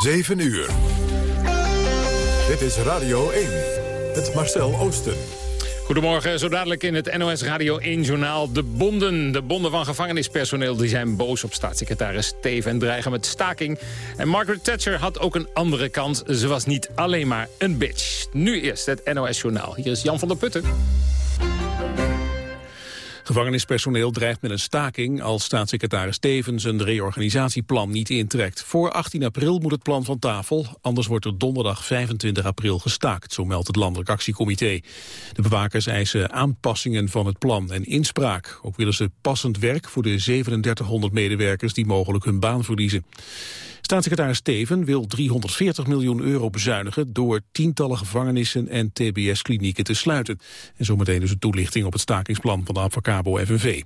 7 uur. Dit is Radio 1. Het Marcel Oosten. Goedemorgen, zo dadelijk in het NOS Radio 1-journaal. De bonden, de bonden van gevangenispersoneel... die zijn boos op staatssecretaris Steven en dreigen met staking. En Margaret Thatcher had ook een andere kant. Ze was niet alleen maar een bitch. Nu eerst het NOS-journaal. Hier is Jan van der Putten. Gevangenispersoneel dreigt met een staking als staatssecretaris Stevens een reorganisatieplan niet intrekt. Voor 18 april moet het plan van tafel, anders wordt er donderdag 25 april gestaakt, zo meldt het Landelijk Actiecomité. De bewakers eisen aanpassingen van het plan en inspraak. Ook willen ze passend werk voor de 3700 medewerkers die mogelijk hun baan verliezen. Staatssecretaris Steven wil 340 miljoen euro bezuinigen... door tientallen gevangenissen en tbs-klinieken te sluiten. En zometeen dus een toelichting op het stakingsplan van de Avacabo FNV.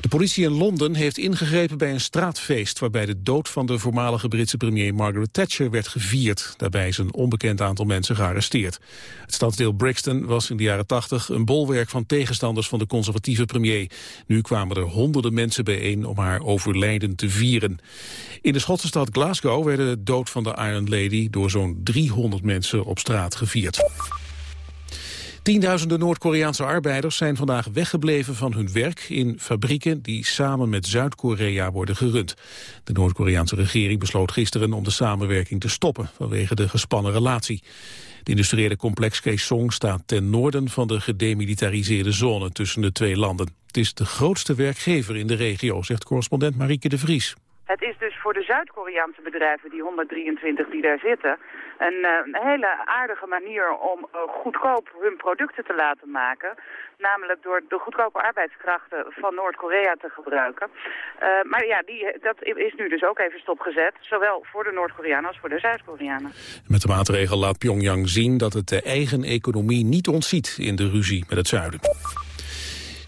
De politie in Londen heeft ingegrepen bij een straatfeest... waarbij de dood van de voormalige Britse premier Margaret Thatcher werd gevierd. Daarbij is een onbekend aantal mensen gearresteerd. Het stadsdeel Brixton was in de jaren 80 een bolwerk van tegenstanders van de conservatieve premier. Nu kwamen er honderden mensen bijeen om haar overlijden te vieren. In de Schotse stad Glasgow werd de dood van de Iron Lady... door zo'n 300 mensen op straat gevierd. Tienduizenden Noord-Koreaanse arbeiders zijn vandaag weggebleven van hun werk in fabrieken die samen met Zuid-Korea worden gerund. De Noord-Koreaanse regering besloot gisteren om de samenwerking te stoppen vanwege de gespannen relatie. Het industriële complex Kaesong staat ten noorden van de gedemilitariseerde zone tussen de twee landen. Het is de grootste werkgever in de regio, zegt correspondent Marieke de Vries. Het is dus voor de Zuid-Koreaanse bedrijven, die 123 die daar zitten, een, uh, een hele aardige manier om uh, goedkoop hun producten te laten maken. Namelijk door de goedkope arbeidskrachten van Noord-Korea te gebruiken. Uh, maar ja, die, dat is nu dus ook even stopgezet. Zowel voor de Noord-Koreanen als voor de Zuid-Koreanen. Met de maatregel laat Pyongyang zien dat het de eigen economie niet ontziet in de ruzie met het zuiden.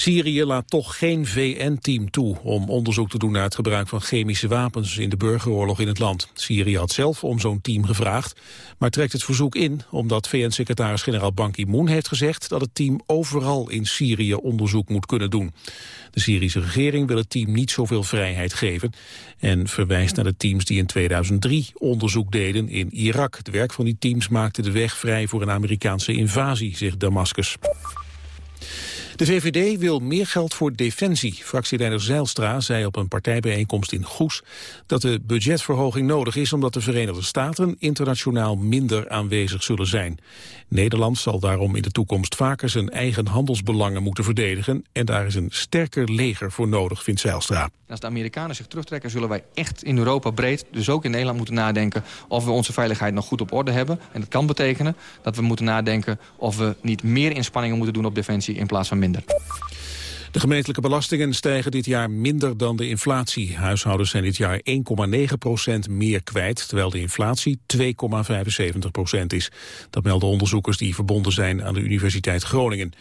Syrië laat toch geen VN-team toe om onderzoek te doen naar het gebruik van chemische wapens in de burgeroorlog in het land. Syrië had zelf om zo'n team gevraagd, maar trekt het verzoek in omdat VN-secretaris-generaal Ban Ki-moon heeft gezegd dat het team overal in Syrië onderzoek moet kunnen doen. De Syrische regering wil het team niet zoveel vrijheid geven en verwijst naar de teams die in 2003 onderzoek deden in Irak. Het werk van die teams maakte de weg vrij voor een Amerikaanse invasie, zegt Damascus. De VVD wil meer geld voor defensie. Fractieleider Zeilstra zei op een partijbijeenkomst in Goes... dat de budgetverhoging nodig is omdat de Verenigde Staten... internationaal minder aanwezig zullen zijn. Nederland zal daarom in de toekomst vaker zijn eigen handelsbelangen moeten verdedigen... en daar is een sterker leger voor nodig, vindt Zeilstra. Als de Amerikanen zich terugtrekken, zullen wij echt in Europa breed... dus ook in Nederland moeten nadenken of we onze veiligheid nog goed op orde hebben. En dat kan betekenen dat we moeten nadenken of we niet meer inspanningen moeten doen op defensie... in plaats van minder. De gemeentelijke belastingen stijgen dit jaar minder dan de inflatie. Huishoudens zijn dit jaar 1,9 procent meer kwijt, terwijl de inflatie 2,75 procent is. Dat melden onderzoekers die verbonden zijn aan de Universiteit Groningen.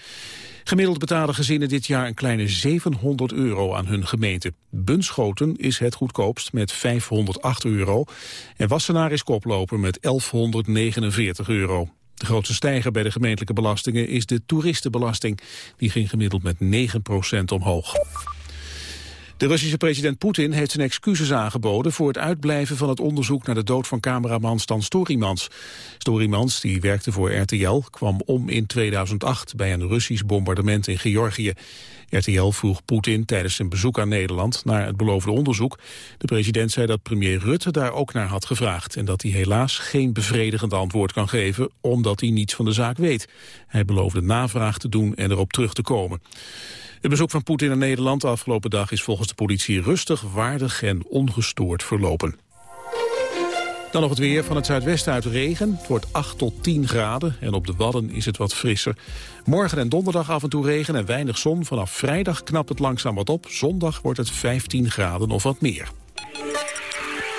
Gemiddeld betalen gezinnen dit jaar een kleine 700 euro aan hun gemeente. Bunschoten is het goedkoopst met 508 euro. En Wassenaar is koploper met 1149 euro. De grootste stijger bij de gemeentelijke belastingen is de toeristenbelasting. Die ging gemiddeld met 9% omhoog. De Russische president Poetin heeft zijn excuses aangeboden voor het uitblijven van het onderzoek naar de dood van cameraman Stan Storimans. Storimans, die werkte voor RTL, kwam om in 2008 bij een Russisch bombardement in Georgië. RTL vroeg Poetin tijdens zijn bezoek aan Nederland naar het beloofde onderzoek. De president zei dat premier Rutte daar ook naar had gevraagd... en dat hij helaas geen bevredigend antwoord kan geven... omdat hij niets van de zaak weet. Hij beloofde navraag te doen en erop terug te komen. Het bezoek van Poetin aan Nederland de afgelopen dag is volgens de politie rustig, waardig en ongestoord verlopen. Dan nog het weer van het zuidwesten uit regen. Het wordt 8 tot 10 graden en op de Wadden is het wat frisser. Morgen en donderdag af en toe regen en weinig zon. Vanaf vrijdag knapt het langzaam wat op. Zondag wordt het 15 graden of wat meer.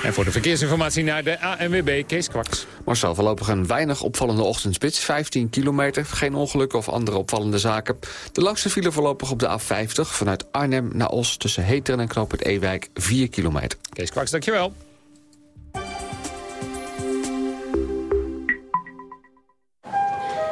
En voor de verkeersinformatie naar de ANWB, Kees Kwaks. Marcel, voorlopig een weinig opvallende ochtendspits. 15 kilometer, geen ongelukken of andere opvallende zaken. De langste file voorlopig op de A50 vanuit Arnhem naar Os... tussen Heteren en Knoop het Ewijk, 4 kilometer. Kees Kwaks, dankjewel.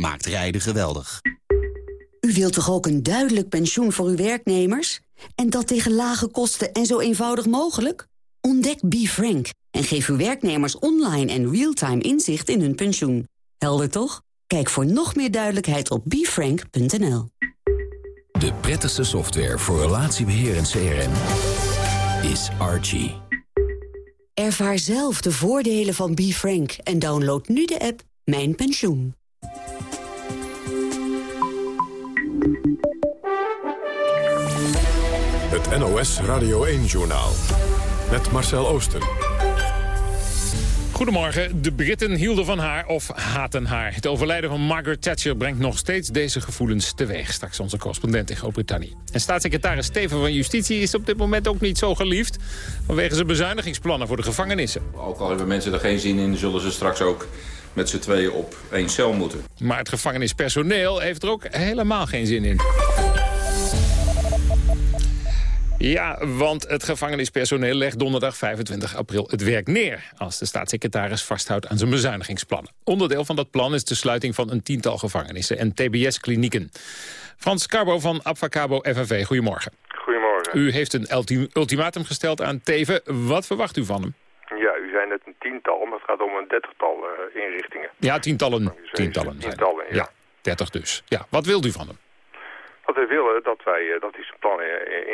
maakt rijden geweldig. U wilt toch ook een duidelijk pensioen voor uw werknemers? En dat tegen lage kosten en zo eenvoudig mogelijk? Ontdek BeFrank en geef uw werknemers online en real-time inzicht in hun pensioen. Helder toch? Kijk voor nog meer duidelijkheid op befrank.nl. De prettigste software voor relatiebeheer en CRM is Archie. Ervaar zelf de voordelen van BeFrank en download nu de app Mijn Pensioen. Het NOS Radio 1-journaal. Met Marcel Oosten. Goedemorgen. De Britten hielden van haar of haten haar. Het overlijden van Margaret Thatcher brengt nog steeds deze gevoelens teweeg. Straks onze correspondent in Groot-Brittannië. En staatssecretaris Steven van Justitie is op dit moment ook niet zo geliefd... vanwege zijn bezuinigingsplannen voor de gevangenissen. Ook al hebben mensen er geen zin in, zullen ze straks ook met z'n tweeën op één cel moeten. Maar het gevangenispersoneel heeft er ook helemaal geen zin in. Ja, want het gevangenispersoneel legt donderdag 25 april het werk neer... als de staatssecretaris vasthoudt aan zijn bezuinigingsplannen. Onderdeel van dat plan is de sluiting van een tiental gevangenissen en tbs-klinieken. Frans Carbo van Abfacabo FNV, goedemorgen. Goedemorgen. U heeft een ultimatum gesteld aan Teven. Wat verwacht u van hem? Ja, u zei net een tiental, maar het gaat om een dertigtal uh, inrichtingen. Ja, tientallen. Tientallen, tientallen ja. ja. Dertig dus. Ja, wat wilt u van hem? Wat wij willen, dat, wij, dat hij zijn plan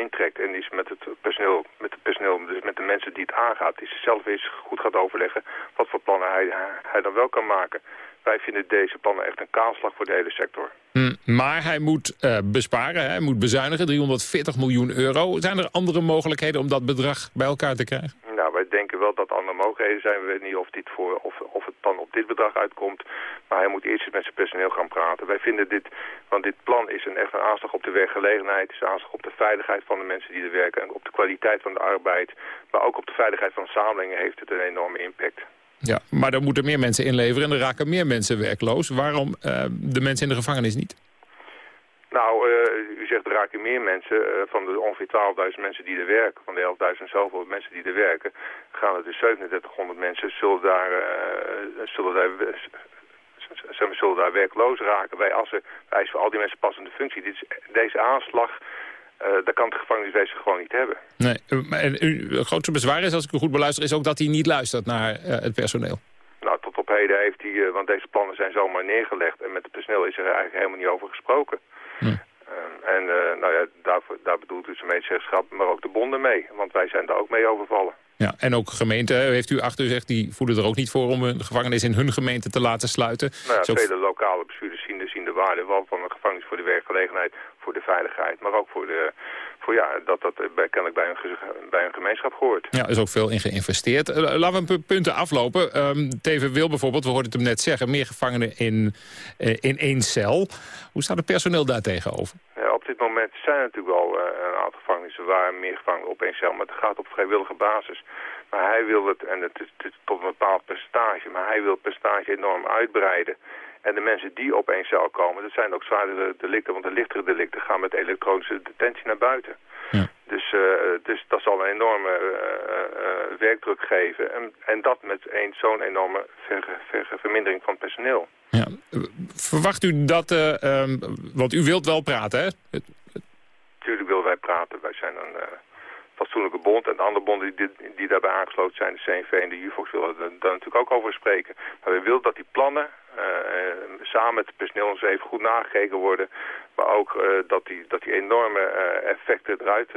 intrekt en is met het personeel, met het personeel, dus met de mensen die het aangaat, die zelf eens goed gaat overleggen wat voor plannen hij, hij dan wel kan maken. Wij vinden deze plannen echt een kaalslag voor de hele sector. Mm, maar hij moet uh, besparen, hij moet bezuinigen, 340 miljoen euro. Zijn er andere mogelijkheden om dat bedrag bij elkaar te krijgen? Denken wel dat er andere mogelijkheden zijn. We weten niet of, dit voor, of, of het plan op dit bedrag uitkomt. Maar hij moet eerst eens met zijn personeel gaan praten. Wij vinden dit, want dit plan is een echt een aanslag op de werkgelegenheid. Het is een aanslag op de veiligheid van de mensen die er werken. En op de kwaliteit van de arbeid. Maar ook op de veiligheid van de samenleving heeft het een enorme impact. Ja, maar er moeten meer mensen inleveren en er raken meer mensen werkloos. Waarom uh, de mensen in de gevangenis niet? Nou, uh, u zegt er raken meer mensen. Uh, van de ongeveer 12.000 mensen die er werken, van de 11.000 zoveel mensen die er werken, gaan er dus 3700 mensen zullen daar, zullen daar, zullen daar werkloos raken. Wij, als wij voor al die mensen passende functie. Dit is, deze aanslag uh, dat kan het gevangeniswezen gewoon niet hebben. Nee, en uw grootste bezwaar is, als ik u goed beluister, is ook dat hij niet luistert naar uh, het personeel. Nou, tot op heden heeft hij, uh, want deze plannen zijn zomaar neergelegd en met het personeel is er eigenlijk helemaal niet over gesproken. Hm. En nou ja, daar, daar bedoelt u zijn medezeggenschap, maar ook de bonden mee, want wij zijn daar ook mee overvallen. Ja, en ook gemeenten, heeft u achter zegt, die voelen er ook niet voor om een gevangenis in hun gemeente te laten sluiten. Nou ja, vele lokale bestuurders zien de, zien de waarde wel van een gevangenis voor de werkgelegenheid, voor de veiligheid, maar ook voor, de, voor ja, dat dat kennelijk bij een, bij een gemeenschap hoort. Ja, er is ook veel in geïnvesteerd. Uh, laten we een punten aflopen. Um, Teven wil bijvoorbeeld, we hoorden het hem net zeggen, meer gevangenen in, uh, in één cel. Hoe staat het personeel daar tegenover? Ja, op dit moment zijn er natuurlijk wel uh, een aantal gevangenissen waar meer gevangenen op één cel, maar het gaat op vrijwillige basis. Maar hij wil het, en het is, het is tot een bepaald percentage, maar hij wil het percentage enorm uitbreiden. En de mensen die op één cel komen, dat zijn ook zwaardere delicten, want de lichtere delicten gaan met elektronische detentie naar buiten. Ja. Dus dus dat zal een enorme werkdruk geven. En, en dat met zo'n enorme vermindering van personeel. Ja. Verwacht u dat, um, want u wilt wel praten, hè? Tuurlijk willen wij praten. Wij zijn een fatsoenlijke bond. En de andere bonden die, die daarbij aangesloten zijn, de CNV en de UFOX, willen daar natuurlijk ook over spreken. Maar we willen dat die plannen samen met het personeel ons even goed nagekeken worden. Maar ook uh, dat, die, dat die enorme uh, effecten eruit,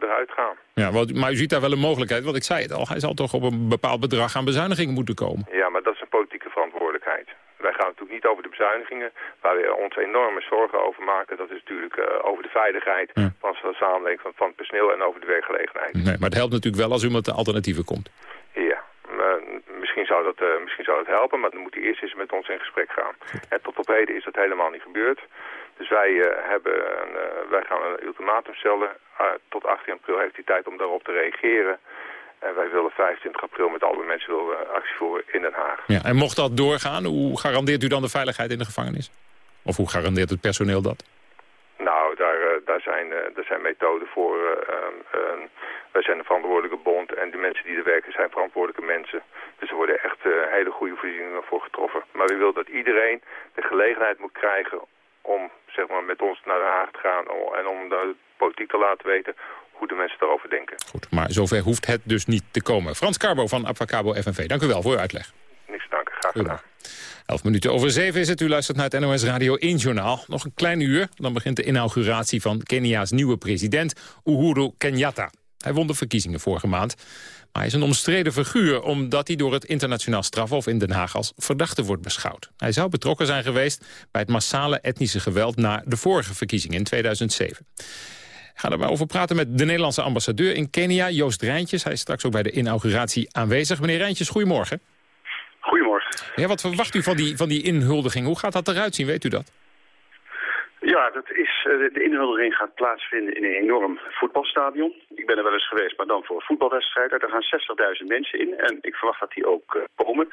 eruit gaan. Ja, maar u ziet daar wel een mogelijkheid. Want ik zei het al, hij zal toch op een bepaald bedrag aan bezuinigingen moeten komen. Ja, maar dat is een politieke verantwoordelijkheid. Wij gaan natuurlijk niet over de bezuinigingen. Waar we ons enorme zorgen over maken, dat is natuurlijk uh, over de veiligheid van de samenleving, van, van het personeel en over de werkgelegenheid. Nee, maar het helpt natuurlijk wel als u met de alternatieven komt. Misschien, zou dat, uh, misschien zou dat helpen, maar dan moet hij eerst eens met ons in gesprek gaan. En tot op heden is dat helemaal niet gebeurd. Dus wij, uh, hebben een, wij gaan een ultimatum stellen. tot 18 april heeft hij tijd om daarop te reageren. En wij willen 25 april met alle mensen willen actie voeren in Den Haag. Ja, en mocht dat doorgaan, hoe garandeert u dan de veiligheid in de gevangenis? Of hoe garandeert het personeel dat? Nou, daar, daar, zijn, daar zijn methoden voor. Uh, wij zijn een verantwoordelijke bond en de mensen die er werken zijn verantwoordelijke mensen. Dus er worden echt hele goede voorzieningen voor getroffen. Maar we willen dat iedereen de gelegenheid moet krijgen om zeg maar, met ons naar Den Haag te gaan en om de politiek te laten weten hoe de mensen daarover denken. Goed, maar zover hoeft het dus niet te komen. Frans Carbo van Abfacabo FNV, dank u wel voor uw uitleg. Niks te danken, graag gedaan. Elf minuten over zeven is het. U luistert naar het NOS Radio 1 Journaal. Nog een klein uur, dan begint de inauguratie van Kenia's nieuwe president, Uhuru Kenyatta. Hij won de verkiezingen vorige maand. Maar hij is een omstreden figuur omdat hij door het internationaal strafhof in Den Haag als verdachte wordt beschouwd. Hij zou betrokken zijn geweest bij het massale etnische geweld na de vorige verkiezingen in 2007 gaan er maar over praten met de Nederlandse ambassadeur in Kenia, Joost Rijntjes. Hij is straks ook bij de inauguratie aanwezig. Meneer Rijntjes, goedemorgen. Goedemorgen. Ja, wat verwacht u van die, van die inhuldiging? Hoe gaat dat eruit zien, weet u dat? Ja, dat is, eh, de inhuldiging gaat plaatsvinden in een enorm voetbalstadion. Ik ben er wel eens geweest, maar dan voor een voetbalwedstrijd. Daar gaan 60.000 mensen in en ik verwacht dat die ook uh, komen.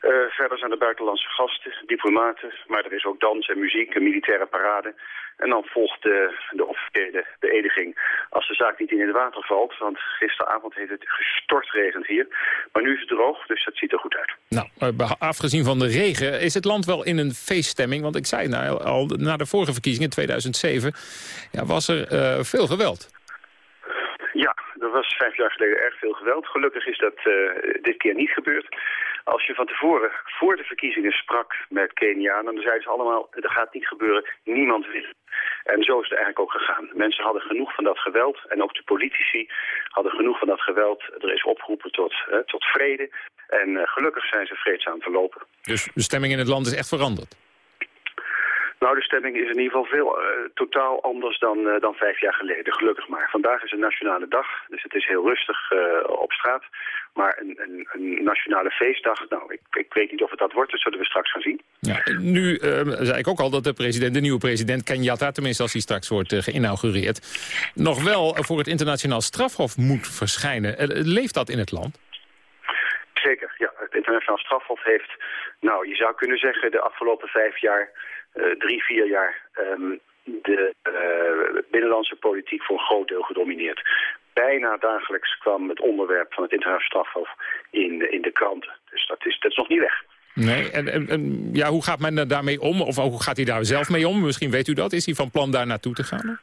Uh, verder zijn er buitenlandse gasten, diplomaten, maar er is ook dans en muziek, een militaire parade. En dan volgt de, de officiële beëdiging als de zaak niet in het water valt. Want gisteravond heeft het gestortregend hier. Maar nu is het droog, dus dat ziet er goed uit. Nou, eh, afgezien van de regen, is het land wel in een feeststemming? Want ik zei nou, al, na de vorige verkiezingen, 2007, ja, was er uh, veel geweld. Ja, er was vijf jaar geleden erg veel geweld. Gelukkig is dat uh, dit keer niet gebeurd. Als je van tevoren, voor de verkiezingen sprak met Kenianen, dan zeiden ze allemaal, dat gaat niet gebeuren, niemand wil. En zo is het eigenlijk ook gegaan. Mensen hadden genoeg van dat geweld en ook de politici hadden genoeg van dat geweld. Er is opgeroepen tot, eh, tot vrede en uh, gelukkig zijn ze vreedzaam verlopen. Dus de stemming in het land is echt veranderd? Nou, de stemming is in ieder geval veel uh, totaal anders dan, uh, dan vijf jaar geleden, gelukkig maar. Vandaag is een nationale dag, dus het is heel rustig uh, op straat. Maar een, een, een, nationale feestdag, nou, ik, ik weet niet of het dat wordt, dat zullen we straks gaan zien. Ja, nu zei ik ook al dat de president, de nieuwe president Kenyatta, tenminste als hij straks wordt geïnaugureerd, nog wel voor het internationaal strafhof moet verschijnen. leeft dat in het land? Zeker, ja. Het internationaal strafhof heeft, nou, je zou kunnen zeggen, de afgelopen vijf jaar drie, vier jaar um, de uh, binnenlandse politiek voor een groot deel gedomineerd. Bijna dagelijks kwam het onderwerp van het internationaal strafhof in, in de kranten. Dus dat is, dat is nog niet weg. Nee, en, en, en ja, hoe gaat men daarmee om? Of hoe gaat hij daar zelf mee om? Misschien weet u dat. Is hij van plan daar naartoe te gaan?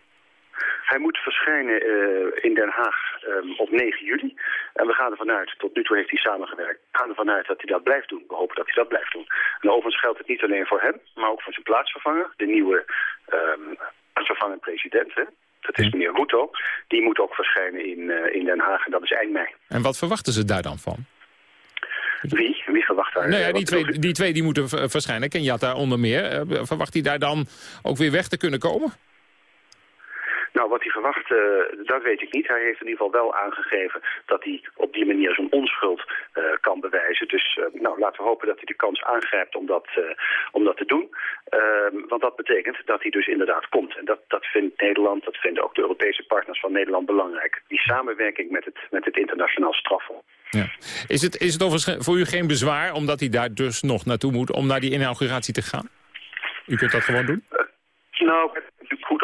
Hij moet verschijnen uh, in Den Haag um, op 9 juli. En we gaan ervan uit, tot nu toe heeft hij samengewerkt, we gaan ervan uit dat hij dat blijft doen. We hopen dat hij dat blijft doen. En overigens geldt het niet alleen voor hem, maar ook voor zijn plaatsvervanger, de nieuwe um, plaatsvervangend president. Hè? Dat is meneer Ruto. Die moet ook verschijnen in, uh, in Den Haag en dat is eind mei. En wat verwachten ze daar dan van? Wie? Wie verwacht daar? Nou ja, die, twee, die twee die moeten verschijnen. Kenyatta onder meer. Verwacht hij daar dan ook weer weg te kunnen komen? Nou, wat hij verwacht, uh, dat weet ik niet. Hij heeft in ieder geval wel aangegeven dat hij op die manier zijn onschuld uh, kan bewijzen. Dus uh, nou, laten we hopen dat hij de kans aangrijpt om dat, om dat te doen. Ehm, want dat betekent dat hij dus inderdaad komt. En dat, dat vindt Nederland, dat vinden ook de Europese partners van Nederland belangrijk. Die samenwerking met het, met het internationaal strafhof. Ja. Is het, is het overigens voor u geen bezwaar, omdat hij daar dus nog naartoe moet, om naar die inauguratie te gaan? U kunt dat gewoon doen? nou,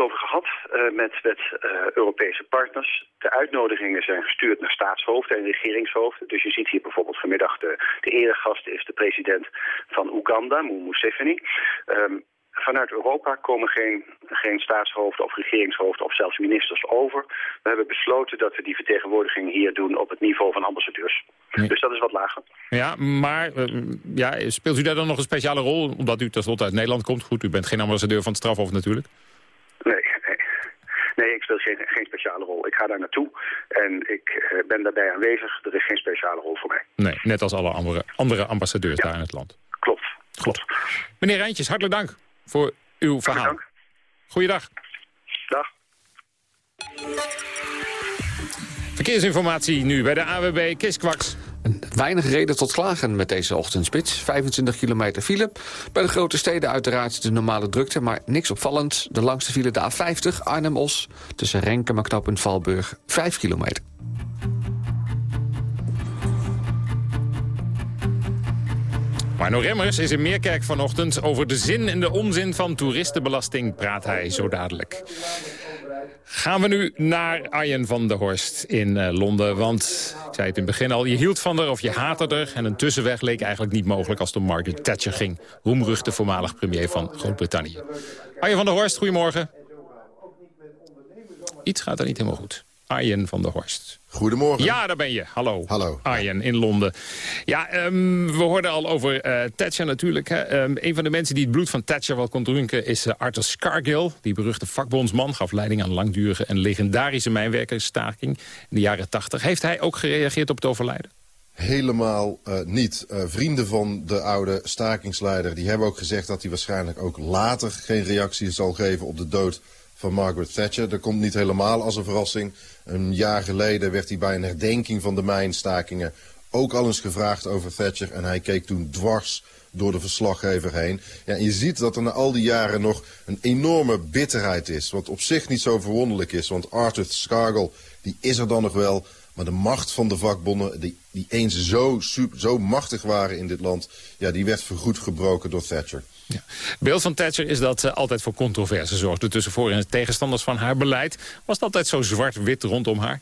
over gehad. uh, met, met uh, Europese partners. De uitnodigingen zijn gestuurd naar staatshoofden en regeringshoofden. Dus je ziet hier bijvoorbeeld vanmiddag de, de eregast is de president van Oeganda, Museveni. Um, vanuit Europa komen geen, geen staatshoofden of regeringshoofden of zelfs ministers over. We hebben besloten dat we die vertegenwoordiging hier doen op het niveau van ambassadeurs. Dus dat is wat lager. Ja, maar uh, ja, speelt u daar dan nog een speciale rol? Omdat u tenslotte uit Nederland komt. Goed, u bent geen ambassadeur van het strafhof natuurlijk. Nee, ik speel geen, geen speciale rol. Ik ga daar naartoe en ik uh, ben daarbij aanwezig. Er is geen speciale rol voor mij. Nee, net als alle andere, andere ambassadeurs ja. daar in het land. Klopt. Klopt. Meneer Rijntjes, hartelijk dank voor uw verhaal. Dank. Goeiedag. Dag. Verkeersinformatie nu bij de AWB Kiskwaks. Weinig reden tot klagen met deze ochtendspits. 25 kilometer file. Bij de grote steden uiteraard de normale drukte, maar niks opvallend. De langste file de A50, Arnhem-Os. Tussen Renkum en Knop Valburg, 5 kilometer. Marno Remmers is in Meerkerk vanochtend. Over de zin en de onzin van toeristenbelasting praat hij zo dadelijk. Gaan we nu naar Arjen van der Horst in uh, Londen. Want, ik zei het in het begin al, je hield van haar of je haatte er. En een tussenweg leek eigenlijk niet mogelijk als om Margaret Thatcher ging. Roemrucht de voormalig premier van Groot-Brittannië. Arjen van der Horst, goedemorgen. Iets gaat er niet helemaal goed. Arjen van der Horst. Goedemorgen. Ja, daar ben je. Hallo. Hallo. Arjen in Londen. Ja, um, we hoorden al over uh, Thatcher natuurlijk. Hè. Um, een van de mensen die het bloed van Thatcher wel kon drinken... is uh, Arthur Scargill. Die beruchte vakbondsman gaf leiding aan langdurige en legendarische mijnwerkersstaking in de jaren 80. Heeft hij ook gereageerd op het overlijden? Helemaal uh, niet. Uh, vrienden van de oude stakingsleider die hebben ook gezegd dat hij waarschijnlijk ook later geen reactie zal geven op de dood van Margaret Thatcher. Dat komt niet helemaal als een verrassing. Een jaar geleden werd hij bij een herdenking van de mijnstakingen ook al eens gevraagd over Thatcher. En hij keek toen dwars door de verslaggever heen. Ja, je ziet dat er na al die jaren nog een enorme bitterheid is. Wat op zich niet zo verwonderlijk is. Want Arthur Scargill, die is er dan nog wel. Maar de macht van de vakbonden, die, die eens zo, zo machtig waren in dit land... ja, die werd vergoed gebroken door Thatcher. Beeld van Thatcher is dat ze altijd voor controverse zorgde... tussen voor- en tegenstanders van haar beleid. Was het altijd zo zwart-wit rondom haar?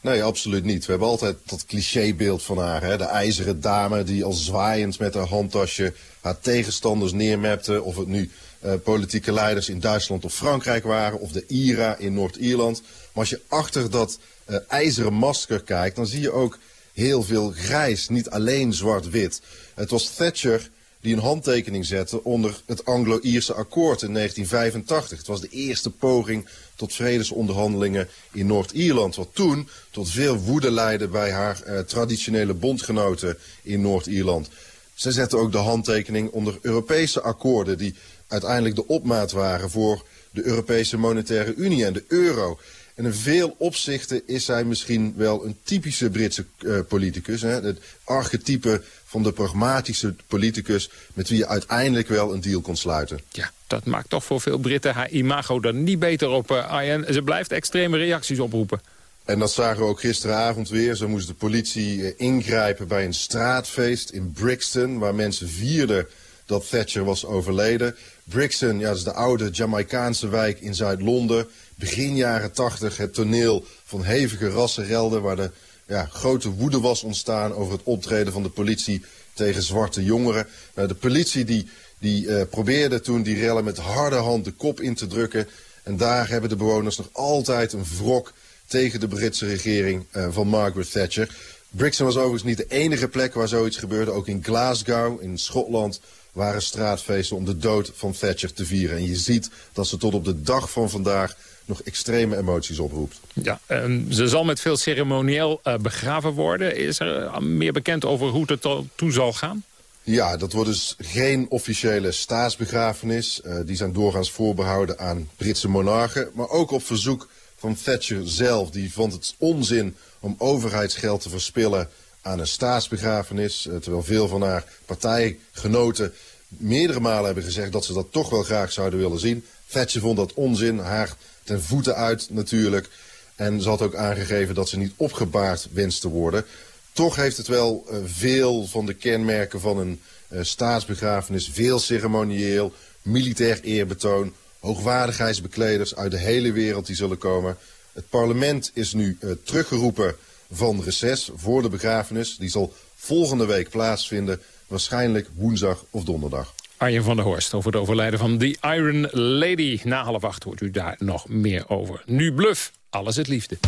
Nee, absoluut niet. We hebben altijd dat clichébeeld van haar. Hè? De ijzeren dame die al zwaaiend met haar handtasje haar tegenstanders neermapte. Of het nu uh, politieke leiders in Duitsland of Frankrijk waren. Of de IRA in Noord-Ierland. Maar als je achter dat uh, ijzeren masker kijkt, dan zie je ook heel veel grijs. Niet alleen zwart-wit. Het was Thatcher die een handtekening zette onder het Anglo-Ierse akkoord in 1985. Het was de eerste poging tot vredesonderhandelingen in Noord-Ierland. Wat toen tot veel woede leidde bij haar eh, traditionele bondgenoten in Noord-Ierland. Ze zette ook de handtekening onder Europese akkoorden... die uiteindelijk de opmaat waren voor de Europese Monetaire Unie en de euro. En in veel opzichten is zij misschien wel een typische Britse uh, politicus. Hè? Het archetype van de pragmatische politicus... met wie je uiteindelijk wel een deal kon sluiten. Ja, dat maakt toch voor veel Britten haar imago er niet beter op, uh, Arjen. Ze blijft extreme reacties oproepen. En dat zagen we ook gisteravond weer. Zo moest de politie uh, ingrijpen bij een straatfeest in Brixton... waar mensen vierden dat Thatcher was overleden. Brixton, ja, dat is de oude Jamaicaanse wijk in Zuid-Londen. Begin jaren tachtig het toneel van hevige rassenrelden... waar de ja, grote woede was ontstaan over het optreden van de politie tegen zwarte jongeren. Nou, de politie die, die uh, probeerde toen die rellen met harde hand de kop in te drukken. En daar hebben de bewoners nog altijd een wrok tegen de Britse regering uh, van Margaret Thatcher. Brixton was overigens niet de enige plek waar zoiets gebeurde. Ook in Glasgow, in Schotland, waren straatfeesten om de dood van Thatcher te vieren. En je ziet dat ze tot op de dag van vandaag nog extreme emoties oproept. Ja, um, ze zal met veel ceremonieel uh, begraven worden. Is er uh, meer bekend over hoe het er toe zal gaan? Ja, dat wordt dus geen officiële staatsbegrafenis. Uh, die zijn doorgaans voorbehouden aan Britse monarchen. Maar ook op verzoek van Thatcher zelf. Die vond het onzin om overheidsgeld te verspillen aan een staatsbegrafenis. terwijl veel van haar partijgenoten meerdere malen hebben gezegd dat ze dat toch wel graag zouden willen zien. Thatcher vond dat onzin. Haar ten voeten uit natuurlijk. En ze had ook aangegeven dat ze niet opgebaard wenst te worden. Toch heeft het wel uh, veel van de kenmerken van een uh, staatsbegrafenis. Veel ceremonieel, militair eerbetoon, hoogwaardigheidsbekleders uit de hele wereld die zullen komen. Het parlement is nu uh, teruggeroepen van reces voor de begrafenis. Die zal volgende week plaatsvinden, waarschijnlijk woensdag of donderdag. Arjen van der Horst over het overlijden van The Iron Lady. Na half acht hoort u daar nog meer over. Nu Bluff, alles het liefde.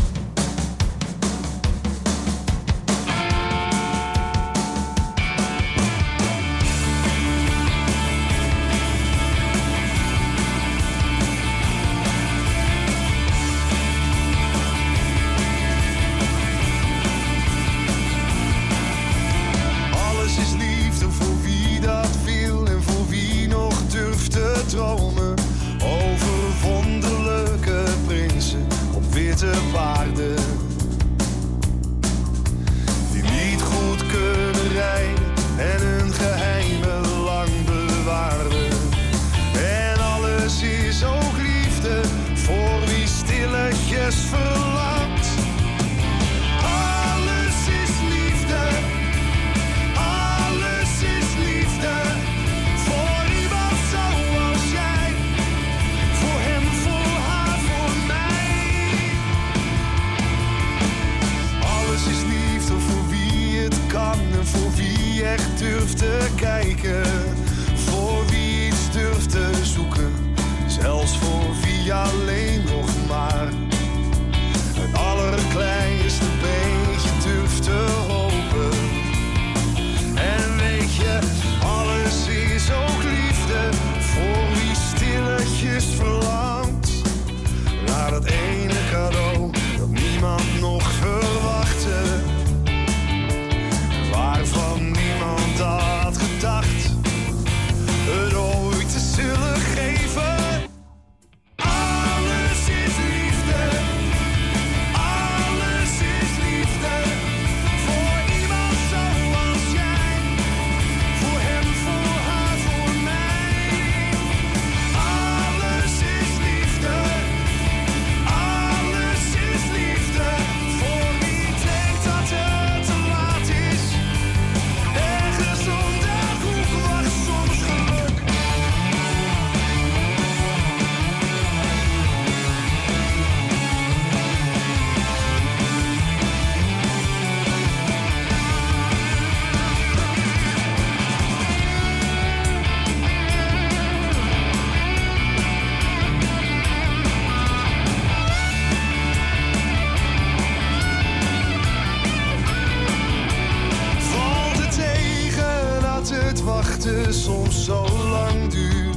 wachten soms zo lang duurt.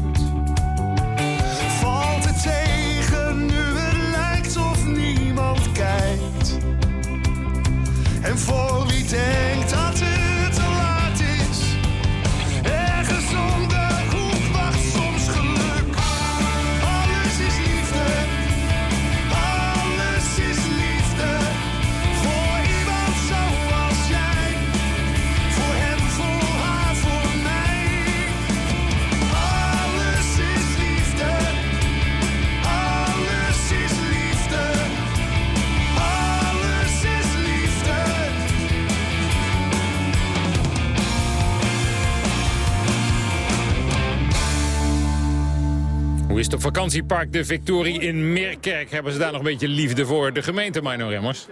Vakantiepark De Victorie in Meerkerk. Hebben ze daar nog een beetje liefde voor? De gemeente, Mino Remmers?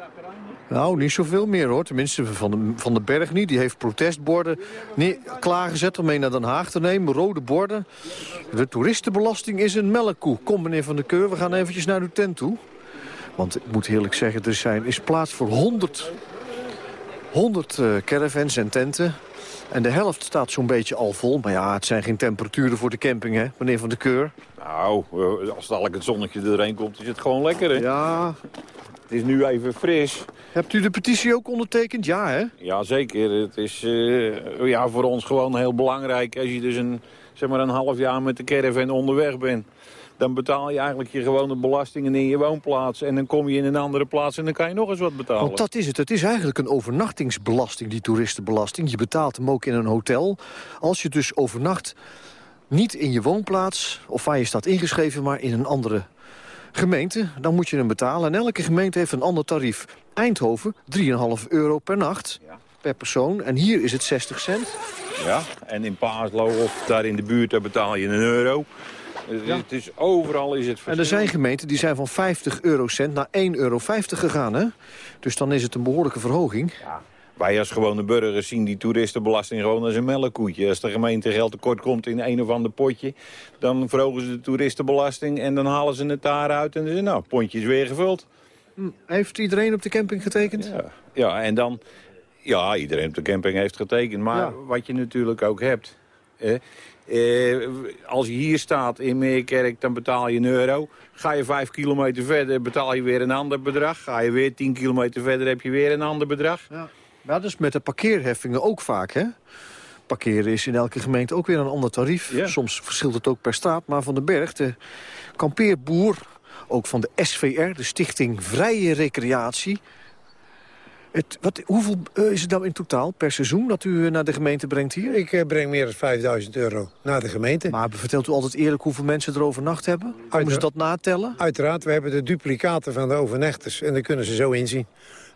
Nou, niet zoveel meer hoor. Tenminste van de, van de Berg niet. Die heeft protestborden klaargezet om mee naar Den Haag te nemen. Rode borden. De toeristenbelasting is een melkkoe. Kom meneer Van der Keur, we gaan eventjes naar uw tent toe. Want ik moet eerlijk zeggen, er zijn, is plaats voor 100, 100 uh, caravans en tenten. En de helft staat zo'n beetje al vol. Maar ja, het zijn geen temperaturen voor de camping, hè, meneer Van der Keur. Nou, eh, als dadelijk het zonnetje erheen komt, is het gewoon lekker, hè? Ja. Het is nu even fris. Hebt u de petitie ook ondertekend? Ja, hè? Ja, zeker. Het is uh, ja, voor ons gewoon heel belangrijk. Als je dus een, zeg maar een half jaar met de caravan onderweg bent... dan betaal je eigenlijk je gewone belastingen in je woonplaats. En dan kom je in een andere plaats en dan kan je nog eens wat betalen. Want dat is het. Het is eigenlijk een overnachtingsbelasting, die toeristenbelasting. Je betaalt hem ook in een hotel. Als je dus overnacht niet in je woonplaats of waar je staat ingeschreven... maar in een andere gemeente, dan moet je hem betalen. En elke gemeente heeft een ander tarief. Eindhoven, 3,5 euro per nacht per persoon. En hier is het 60 cent. Ja, en in Paaslo of daar in de buurt daar betaal je een euro. Het, is, het is, overal is het verschil. En er zijn gemeenten die zijn van 50 eurocent naar 1,50 euro gegaan, hè? Dus dan is het een behoorlijke verhoging. Ja. Wij als gewone burgers zien die toeristenbelasting gewoon als een melkkoetje. Als de gemeente geld tekort komt in een of ander potje... dan verhogen ze de toeristenbelasting en dan halen ze het daaruit... en dan nou, pontje is weer gevuld. Hm, heeft iedereen op de camping getekend? Ja, ja en dan... Ja, iedereen op de camping heeft getekend. Maar ja. wat je natuurlijk ook hebt... Eh, eh, als je hier staat in Meerkerk, dan betaal je een euro. Ga je vijf kilometer verder, betaal je weer een ander bedrag. Ga je weer tien kilometer verder, heb je weer een ander bedrag. Ja. Ja, dat is met de parkeerheffingen ook vaak, hè? Parkeren is in elke gemeente ook weer een ander tarief. Ja. Soms verschilt het ook per staat. Maar Van den Berg, de kampeerboer, ook van de SVR... de Stichting Vrije Recreatie... Het, wat, hoeveel uh, is het nou in totaal per seizoen dat u naar de gemeente brengt hier? Ik uh, breng meer dan 5000 euro naar de gemeente. Maar vertelt u altijd eerlijk hoeveel mensen er overnacht hebben? Kunnen ze dat natellen? Uiteraard, we hebben de duplicaten van de overnachters en dan kunnen ze zo inzien.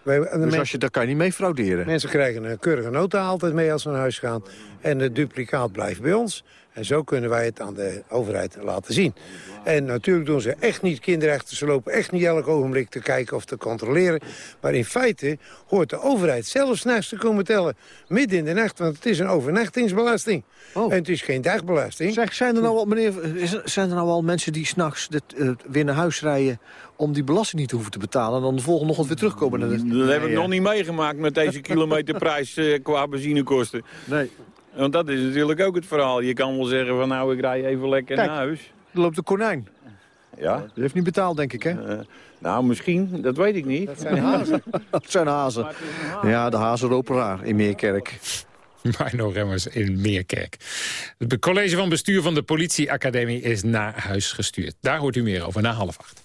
Wij, dus mensen, als je, daar kan je niet mee frauderen? Mensen krijgen een keurige nota altijd mee als ze naar huis gaan. En het duplicaat blijft bij ons. En zo kunnen wij het aan de overheid laten zien. En natuurlijk doen ze echt niet kinderrechten. Ze lopen echt niet elk ogenblik te kijken of te controleren. Maar in feite hoort de overheid zelfs nachts te komen tellen. Midden in de nacht, want het is een overnachtingsbelasting. Oh. En het is geen dagbelasting. Zeg, zijn er nou al, meneer, zijn er nou al mensen die s'nachts uh, weer naar huis rijden... om die belasting niet te hoeven te betalen... en dan de volgende ochtend weer terugkomen? Naar de... Dat nee, hebben we ja. nog niet meegemaakt met deze kilometerprijs uh, qua benzinekosten. Nee. Want dat is natuurlijk ook het verhaal. Je kan wel zeggen van nou, ik rij even lekker Kijk, naar huis. Er loopt de konijn. Ja. Die heeft niet betaald, denk ik, hè? Uh, nou, misschien. Dat weet ik niet. Dat zijn hazen. dat zijn hazen. Ja, de hazen lopen raar in Meerkerk. Marno Remmers in Meerkerk. Het college van bestuur van de politieacademie is naar huis gestuurd. Daar hoort u meer over na half acht.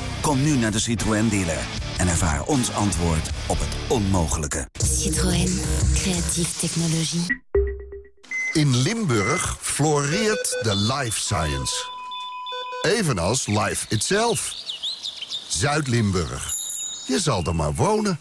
Kom nu naar de Citroën dealer en ervaar ons antwoord op het onmogelijke. Citroën. Creatieve technologie. In Limburg floreert de life science. Evenals life itself. Zuid-Limburg. Je zal er maar wonen.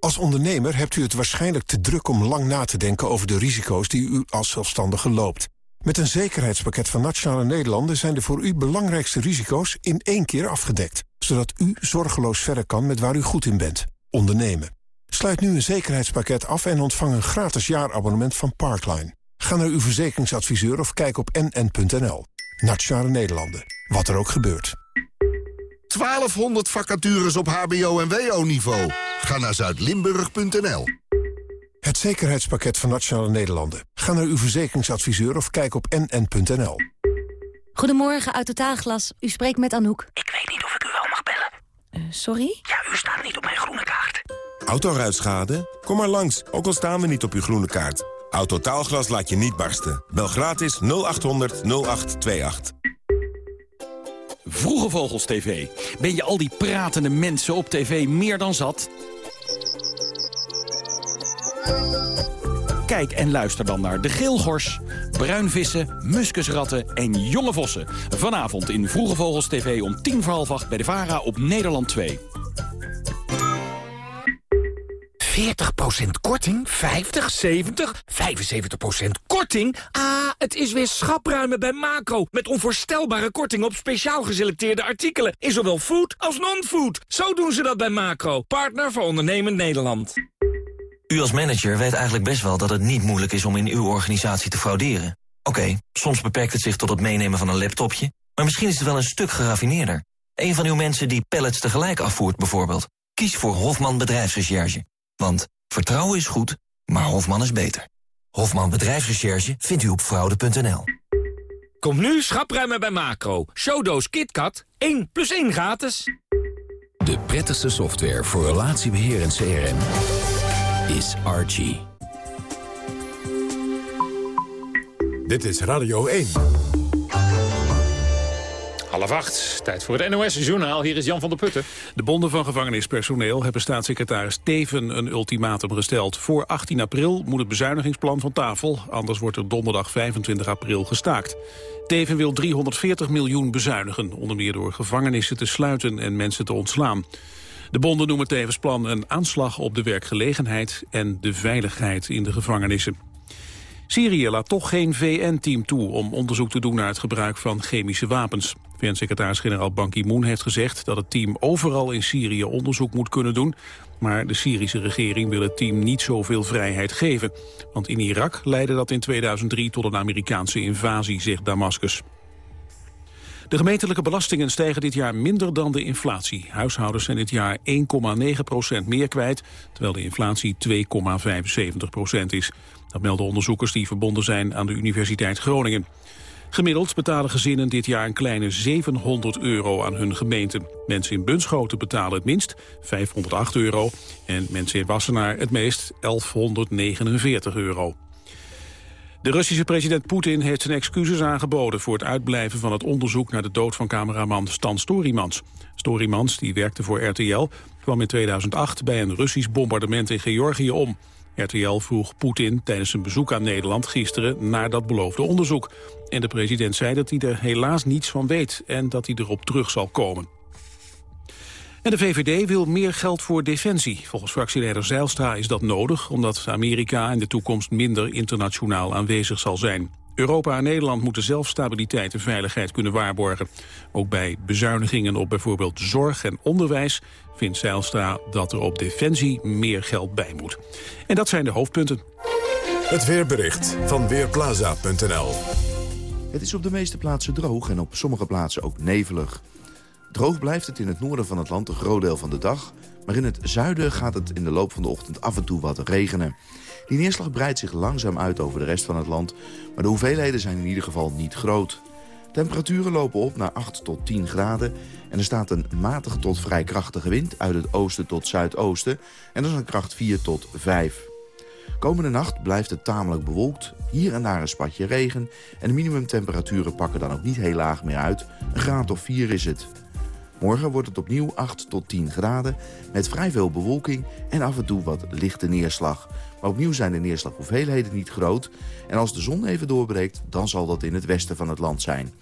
Als ondernemer hebt u het waarschijnlijk te druk om lang na te denken over de risico's die u als zelfstandige loopt. Met een zekerheidspakket van Nationale Nederlanden zijn de voor u belangrijkste risico's in één keer afgedekt. Zodat u zorgeloos verder kan met waar u goed in bent. Ondernemen. Sluit nu een zekerheidspakket af en ontvang een gratis jaarabonnement van Parkline. Ga naar uw verzekeringsadviseur of kijk op nn.nl. Nationale Nederlanden. Wat er ook gebeurt. 1200 vacatures op hbo- en wo-niveau. Ga naar zuidlimburg.nl. Het zekerheidspakket van Nationale Nederlanden. Ga naar uw verzekeringsadviseur of kijk op nn.nl. Goedemorgen, uit Totaalglas. U spreekt met Anouk. Ik weet niet of ik u wel mag bellen. Uh, sorry? Ja, u staat niet op mijn groene kaart. Autoruitschade? Kom maar langs, ook al staan we niet op uw groene kaart. Autotaalglas laat je niet barsten. Bel gratis 0800 0828. Vroege Vogels TV. Ben je al die pratende mensen op tv meer dan zat? Kijk en luister dan naar De Geelgors, Bruinvissen, Muskusratten en Jonge Vossen. Vanavond in Vroege Vogels TV om tien voor half acht bij de VARA op Nederland 2. 40% korting? 50, 70, 75% korting? Ah, het is weer schapruimen bij Macro. Met onvoorstelbare korting op speciaal geselecteerde artikelen. In zowel food als non-food. Zo doen ze dat bij Macro. Partner voor ondernemend Nederland. U als manager weet eigenlijk best wel dat het niet moeilijk is om in uw organisatie te frauderen. Oké, okay, soms beperkt het zich tot het meenemen van een laptopje. Maar misschien is het wel een stuk geraffineerder. Een van uw mensen die pallets tegelijk afvoert bijvoorbeeld. Kies voor Hofman Bedrijfsrecherche. Want vertrouwen is goed, maar Hofman is beter. Hofman Bedrijfsrecherche vindt u op fraude.nl. Kom nu schapruimen bij Macro. Showdoos KitKat, 1 plus 1 gratis. De prettigste software voor relatiebeheer en CRM is Archie. Dit is Radio 1. Half acht, tijd voor het NOS-journaal. Hier is Jan van der Putten. De bonden van gevangenispersoneel hebben staatssecretaris Teven een ultimatum gesteld. Voor 18 april moet het bezuinigingsplan van tafel, anders wordt er donderdag 25 april gestaakt. Teven wil 340 miljoen bezuinigen, onder meer door gevangenissen te sluiten en mensen te ontslaan. De bonden noemen Tevens plan een aanslag op de werkgelegenheid en de veiligheid in de gevangenissen. Syrië laat toch geen VN-team toe om onderzoek te doen naar het gebruik van chemische wapens. VN-secretaris-generaal Ban Ki-moon heeft gezegd dat het team overal in Syrië onderzoek moet kunnen doen. Maar de Syrische regering wil het team niet zoveel vrijheid geven. Want in Irak leidde dat in 2003 tot een Amerikaanse invasie, zegt Damascus. De gemeentelijke belastingen stijgen dit jaar minder dan de inflatie. Huishoudens zijn dit jaar 1,9% meer kwijt, terwijl de inflatie 2,75% is. Dat melden onderzoekers die verbonden zijn aan de Universiteit Groningen. Gemiddeld betalen gezinnen dit jaar een kleine 700 euro aan hun gemeente. Mensen in Bunschoten betalen het minst, 508 euro. En mensen in Wassenaar het meest, 1149 euro. De Russische president Poetin heeft zijn excuses aangeboden... voor het uitblijven van het onderzoek naar de dood van cameraman Stan Storimans. Storimans, die werkte voor RTL, kwam in 2008 bij een Russisch bombardement in Georgië om. RTL vroeg Poetin tijdens een bezoek aan Nederland gisteren naar dat beloofde onderzoek. En de president zei dat hij er helaas niets van weet en dat hij erop terug zal komen. En de VVD wil meer geld voor defensie. Volgens fractieleider Zeilstra is dat nodig... omdat Amerika in de toekomst minder internationaal aanwezig zal zijn. Europa en Nederland moeten zelf stabiliteit en veiligheid kunnen waarborgen. Ook bij bezuinigingen op bijvoorbeeld zorg en onderwijs... vindt Zeilstra dat er op defensie meer geld bij moet. En dat zijn de hoofdpunten. Het weerbericht van Weerplaza.nl Het is op de meeste plaatsen droog en op sommige plaatsen ook nevelig. Droog blijft het in het noorden van het land een groot deel van de dag... maar in het zuiden gaat het in de loop van de ochtend af en toe wat regenen. Die neerslag breidt zich langzaam uit over de rest van het land... maar de hoeveelheden zijn in ieder geval niet groot. Temperaturen lopen op naar 8 tot 10 graden... en er staat een matige tot vrij krachtige wind uit het oosten tot zuidoosten... en dat is een kracht 4 tot 5. Komende nacht blijft het tamelijk bewolkt, hier en daar een spatje regen... en de minimumtemperaturen pakken dan ook niet heel laag meer uit. Een graad of 4 is het. Morgen wordt het opnieuw 8 tot 10 graden met vrij veel bewolking en af en toe wat lichte neerslag. Maar opnieuw zijn de neerslaghoeveelheden niet groot. En als de zon even doorbreekt, dan zal dat in het westen van het land zijn.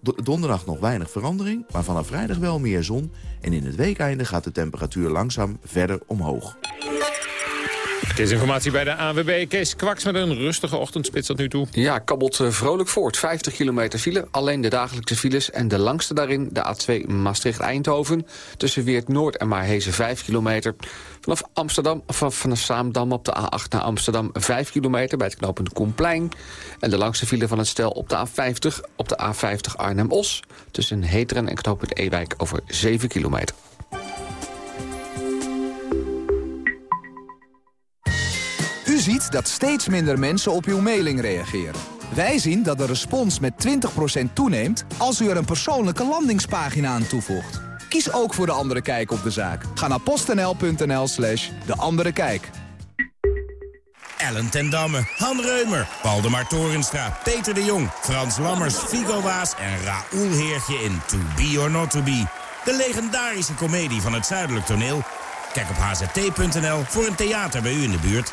donderdag nog weinig verandering, maar vanaf vrijdag wel meer zon. En in het weekeinde gaat de temperatuur langzaam verder omhoog. Informatie bij de AWB. Kees Kwaks met een rustige ochtendspits tot nu toe. Ja, kabbelt eh, vrolijk voort. 50 kilometer file, alleen de dagelijkse files. En de langste daarin, de A2 Maastricht-Eindhoven. Tussen Weert Noord en Maarhezen 5 kilometer. Vanaf Amsterdam, van, vanaf Saamdam op de A8 naar Amsterdam 5 kilometer... bij het knooppunt Koenplein. En de langste file van het stel op de A50, op de A50 Arnhem-Os. Tussen Heteren en knooppunt Ewijk over 7 kilometer. Ziet dat steeds minder mensen op uw mailing reageren. Wij zien dat de respons met 20% toeneemt als u er een persoonlijke landingspagina aan toevoegt. Kies ook voor De Andere Kijk op de zaak. Ga naar postnl.nl slash De Andere Kijk. Ellen ten Damme, Han Reumer, Waldemar Torenstra, Peter de Jong... Frans Lammers, Figo Waas en Raoul Heertje in To Be or Not To Be. De legendarische komedie van het Zuidelijk Toneel. Kijk op hzt.nl voor een theater bij u in de buurt.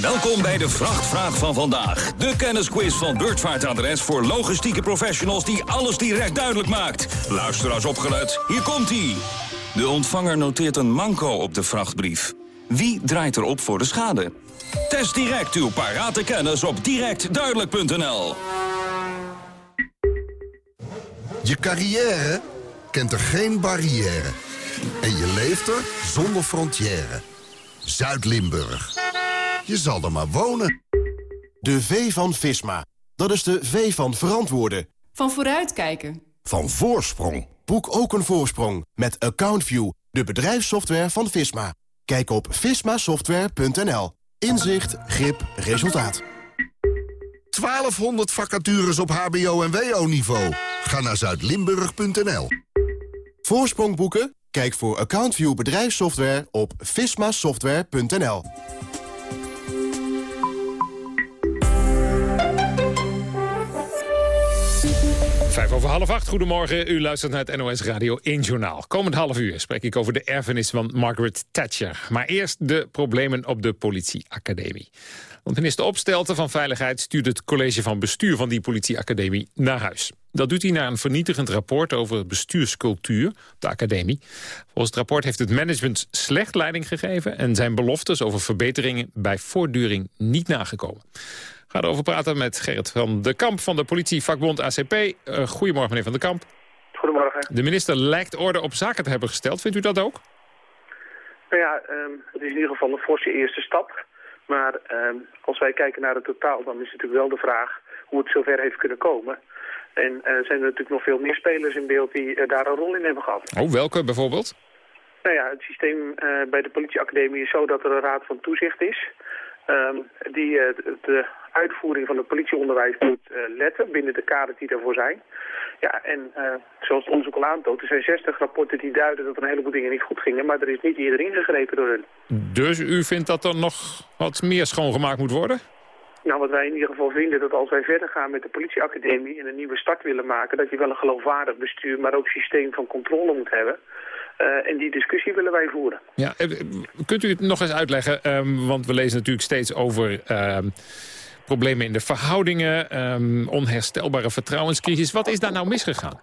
Welkom bij de Vrachtvraag van vandaag. De kennisquiz van Beurtvaartadres voor logistieke professionals... die alles direct duidelijk maakt. Luister als opgelet. Hier komt-ie. De ontvanger noteert een manco op de vrachtbrief. Wie draait erop voor de schade? Test direct uw parate kennis op directduidelijk.nl. Je carrière kent er geen barrière. En je leeft er zonder frontière. Zuid-Limburg. Je zal er maar wonen. De V van Visma. Dat is de V van verantwoorden. Van vooruitkijken. Van voorsprong. Boek ook een voorsprong met AccountView, de bedrijfssoftware van Visma. Kijk op vismasoftware.nl. Inzicht, grip, resultaat. 1200 vacatures op hbo- en wo-niveau. Ga naar zuidlimburg.nl. Voorsprong boeken? Kijk voor AccountView bedrijfssoftware op vismasoftware.nl. Vijf over half acht, goedemorgen. U luistert naar het NOS Radio 1 Journaal. Komend half uur spreek ik over de erfenis van Margaret Thatcher. Maar eerst de problemen op de politieacademie. Want minister Opstelten van Veiligheid stuurt het college van bestuur van die politieacademie naar huis. Dat doet hij na een vernietigend rapport over bestuurscultuur op de academie. Volgens het rapport heeft het management slecht leiding gegeven... en zijn beloftes over verbeteringen bij voortduring niet nagekomen. Gaan erover praten met Gerrit van de Kamp van de politievakbond ACP. Uh, goedemorgen, meneer van de Kamp. Goedemorgen. De minister lijkt orde op zaken te hebben gesteld. Vindt u dat ook? Nou ja, um, het is in ieder geval een forse eerste stap. Maar um, als wij kijken naar het totaal, dan is natuurlijk wel de vraag hoe het zover heeft kunnen komen. En uh, zijn er natuurlijk nog veel meer spelers in beeld die uh, daar een rol in hebben gehad. Oh, welke bijvoorbeeld? Nou ja, het systeem uh, bij de politieacademie is zo dat er een raad van toezicht is. Um, die de uitvoering van het politieonderwijs moet letten binnen de kaders die daarvoor zijn. Ja, en zoals het onderzoek al aantoont, er zijn 60 rapporten die duiden dat er een heleboel dingen niet goed gingen, maar er is niet eerder ingegrepen door hun. Dus u vindt dat er nog wat meer schoongemaakt moet worden? Nou, wat wij in ieder geval vinden, dat als wij verder gaan met de politieacademie en een nieuwe start willen maken, dat je wel een geloofwaardig bestuur, maar ook systeem van controle moet hebben. Uh, en die discussie willen wij voeren. Ja, kunt u het nog eens uitleggen? Um, want we lezen natuurlijk steeds over um, problemen in de verhoudingen, um, onherstelbare vertrouwenscrisis. Wat is daar nou misgegaan?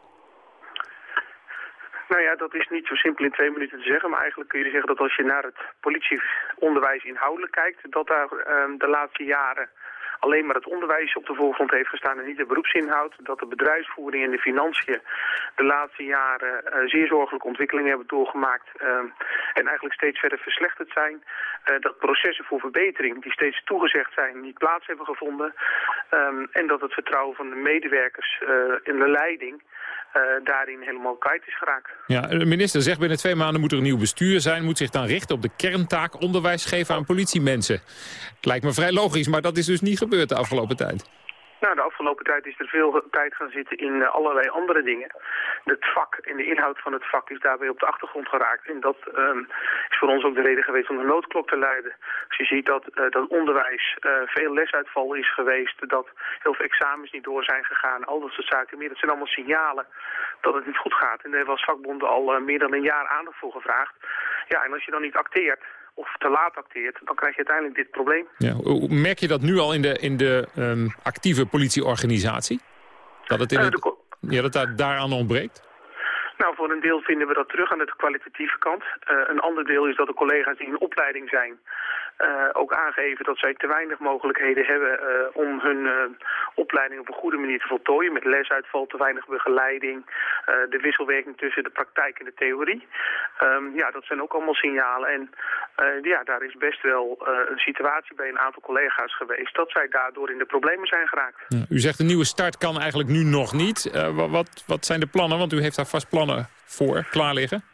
Nou ja, dat is niet zo simpel in twee minuten te zeggen. Maar eigenlijk kun je zeggen dat als je naar het politieonderwijs inhoudelijk kijkt... dat daar de laatste jaren alleen maar het onderwijs op de voorgrond heeft gestaan en niet de beroepsinhoud. Dat de bedrijfsvoering en de financiën de laatste jaren uh, zeer zorgelijke ontwikkelingen hebben doorgemaakt uh, en eigenlijk steeds verder verslechterd zijn. Uh, dat processen voor verbetering die steeds toegezegd zijn niet plaats hebben gevonden. En dat het vertrouwen van de medewerkers in de leiding daarin helemaal kwijt is geraakt. Ja, de minister zegt binnen twee maanden moet er een nieuw bestuur zijn... moet zich dan richten op de kerntaak onderwijs geven aan politiemensen. Het lijkt me vrij logisch, maar dat is dus niet gebeurd de afgelopen tijd. Nou, de afgelopen tijd is er veel tijd gaan zitten in uh, allerlei andere dingen. Het vak en de inhoud van het vak is daarbij op de achtergrond geraakt. En dat um, is voor ons ook de reden geweest om de noodklok te luiden. Als je ziet dat, uh, dat onderwijs uh, veel lesuitval is geweest, dat heel veel examens niet door zijn gegaan, al dat soort zaken meer. Dat zijn allemaal signalen dat het niet goed gaat. En daar hebben we als vakbonden al meer dan een jaar aandacht voor gevraagd. Ja, en als je dan niet acteert, of te laat acteert, dan krijg je uiteindelijk dit probleem. Ja, merk je dat nu al in de, in de um, actieve politieorganisatie? Dat het, in Uh, het, ko- ja, dat daar daaraan ontbreekt? Nou, voor een deel vinden we dat terug aan de kwalitatieve kant. Uh, een ander deel is dat de collega's die in opleiding zijn... Uh, ook aangeven dat zij te weinig mogelijkheden hebben uh, om hun uh, opleiding op een goede manier te voltooien. Met lesuitval, te weinig begeleiding, de wisselwerking tussen de praktijk en de theorie. Um, ja, dat zijn ook allemaal signalen. En ja, daar is best wel een situatie bij een aantal collega's geweest dat zij daardoor in de problemen zijn geraakt. U zegt een nieuwe start kan eigenlijk nu nog niet. wat, wat zijn de plannen? Want u heeft daar vast plannen voor, klaar liggen.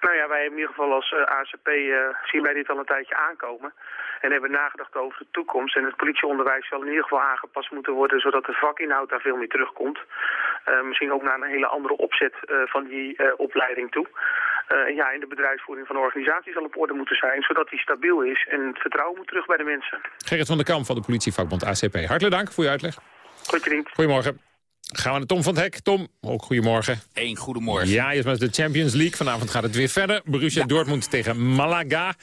Nou ja, wij in ieder geval als uh, ACP uh, zien wij dit al een tijdje aankomen. En hebben nagedacht over de toekomst. En het politieonderwijs zal in ieder geval aangepast moeten worden... zodat de vakinhoud daar veel meer terugkomt. Uh, misschien ook naar een hele andere opzet van die opleiding toe. ja, en de bedrijfsvoering van de organisatie zal op orde moeten zijn... zodat die stabiel is en het vertrouwen moet terug bij de mensen. Gerrit van der Kamp van de politievakbond ACP. Hartelijk dank voor uw uitleg. Goed je. Goedemorgen. Gaan we naar Tom van het Hek. Tom, ook goedemorgen. Eén goedemorgen. Ja, eerst maar de Champions League. Vanavond gaat het weer verder. Borussia ja. Dortmund tegen Malaga.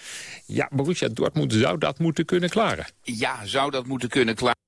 Ja, Borussia Dortmund zou dat moeten kunnen klaren. Ja, zou dat moeten kunnen klaren.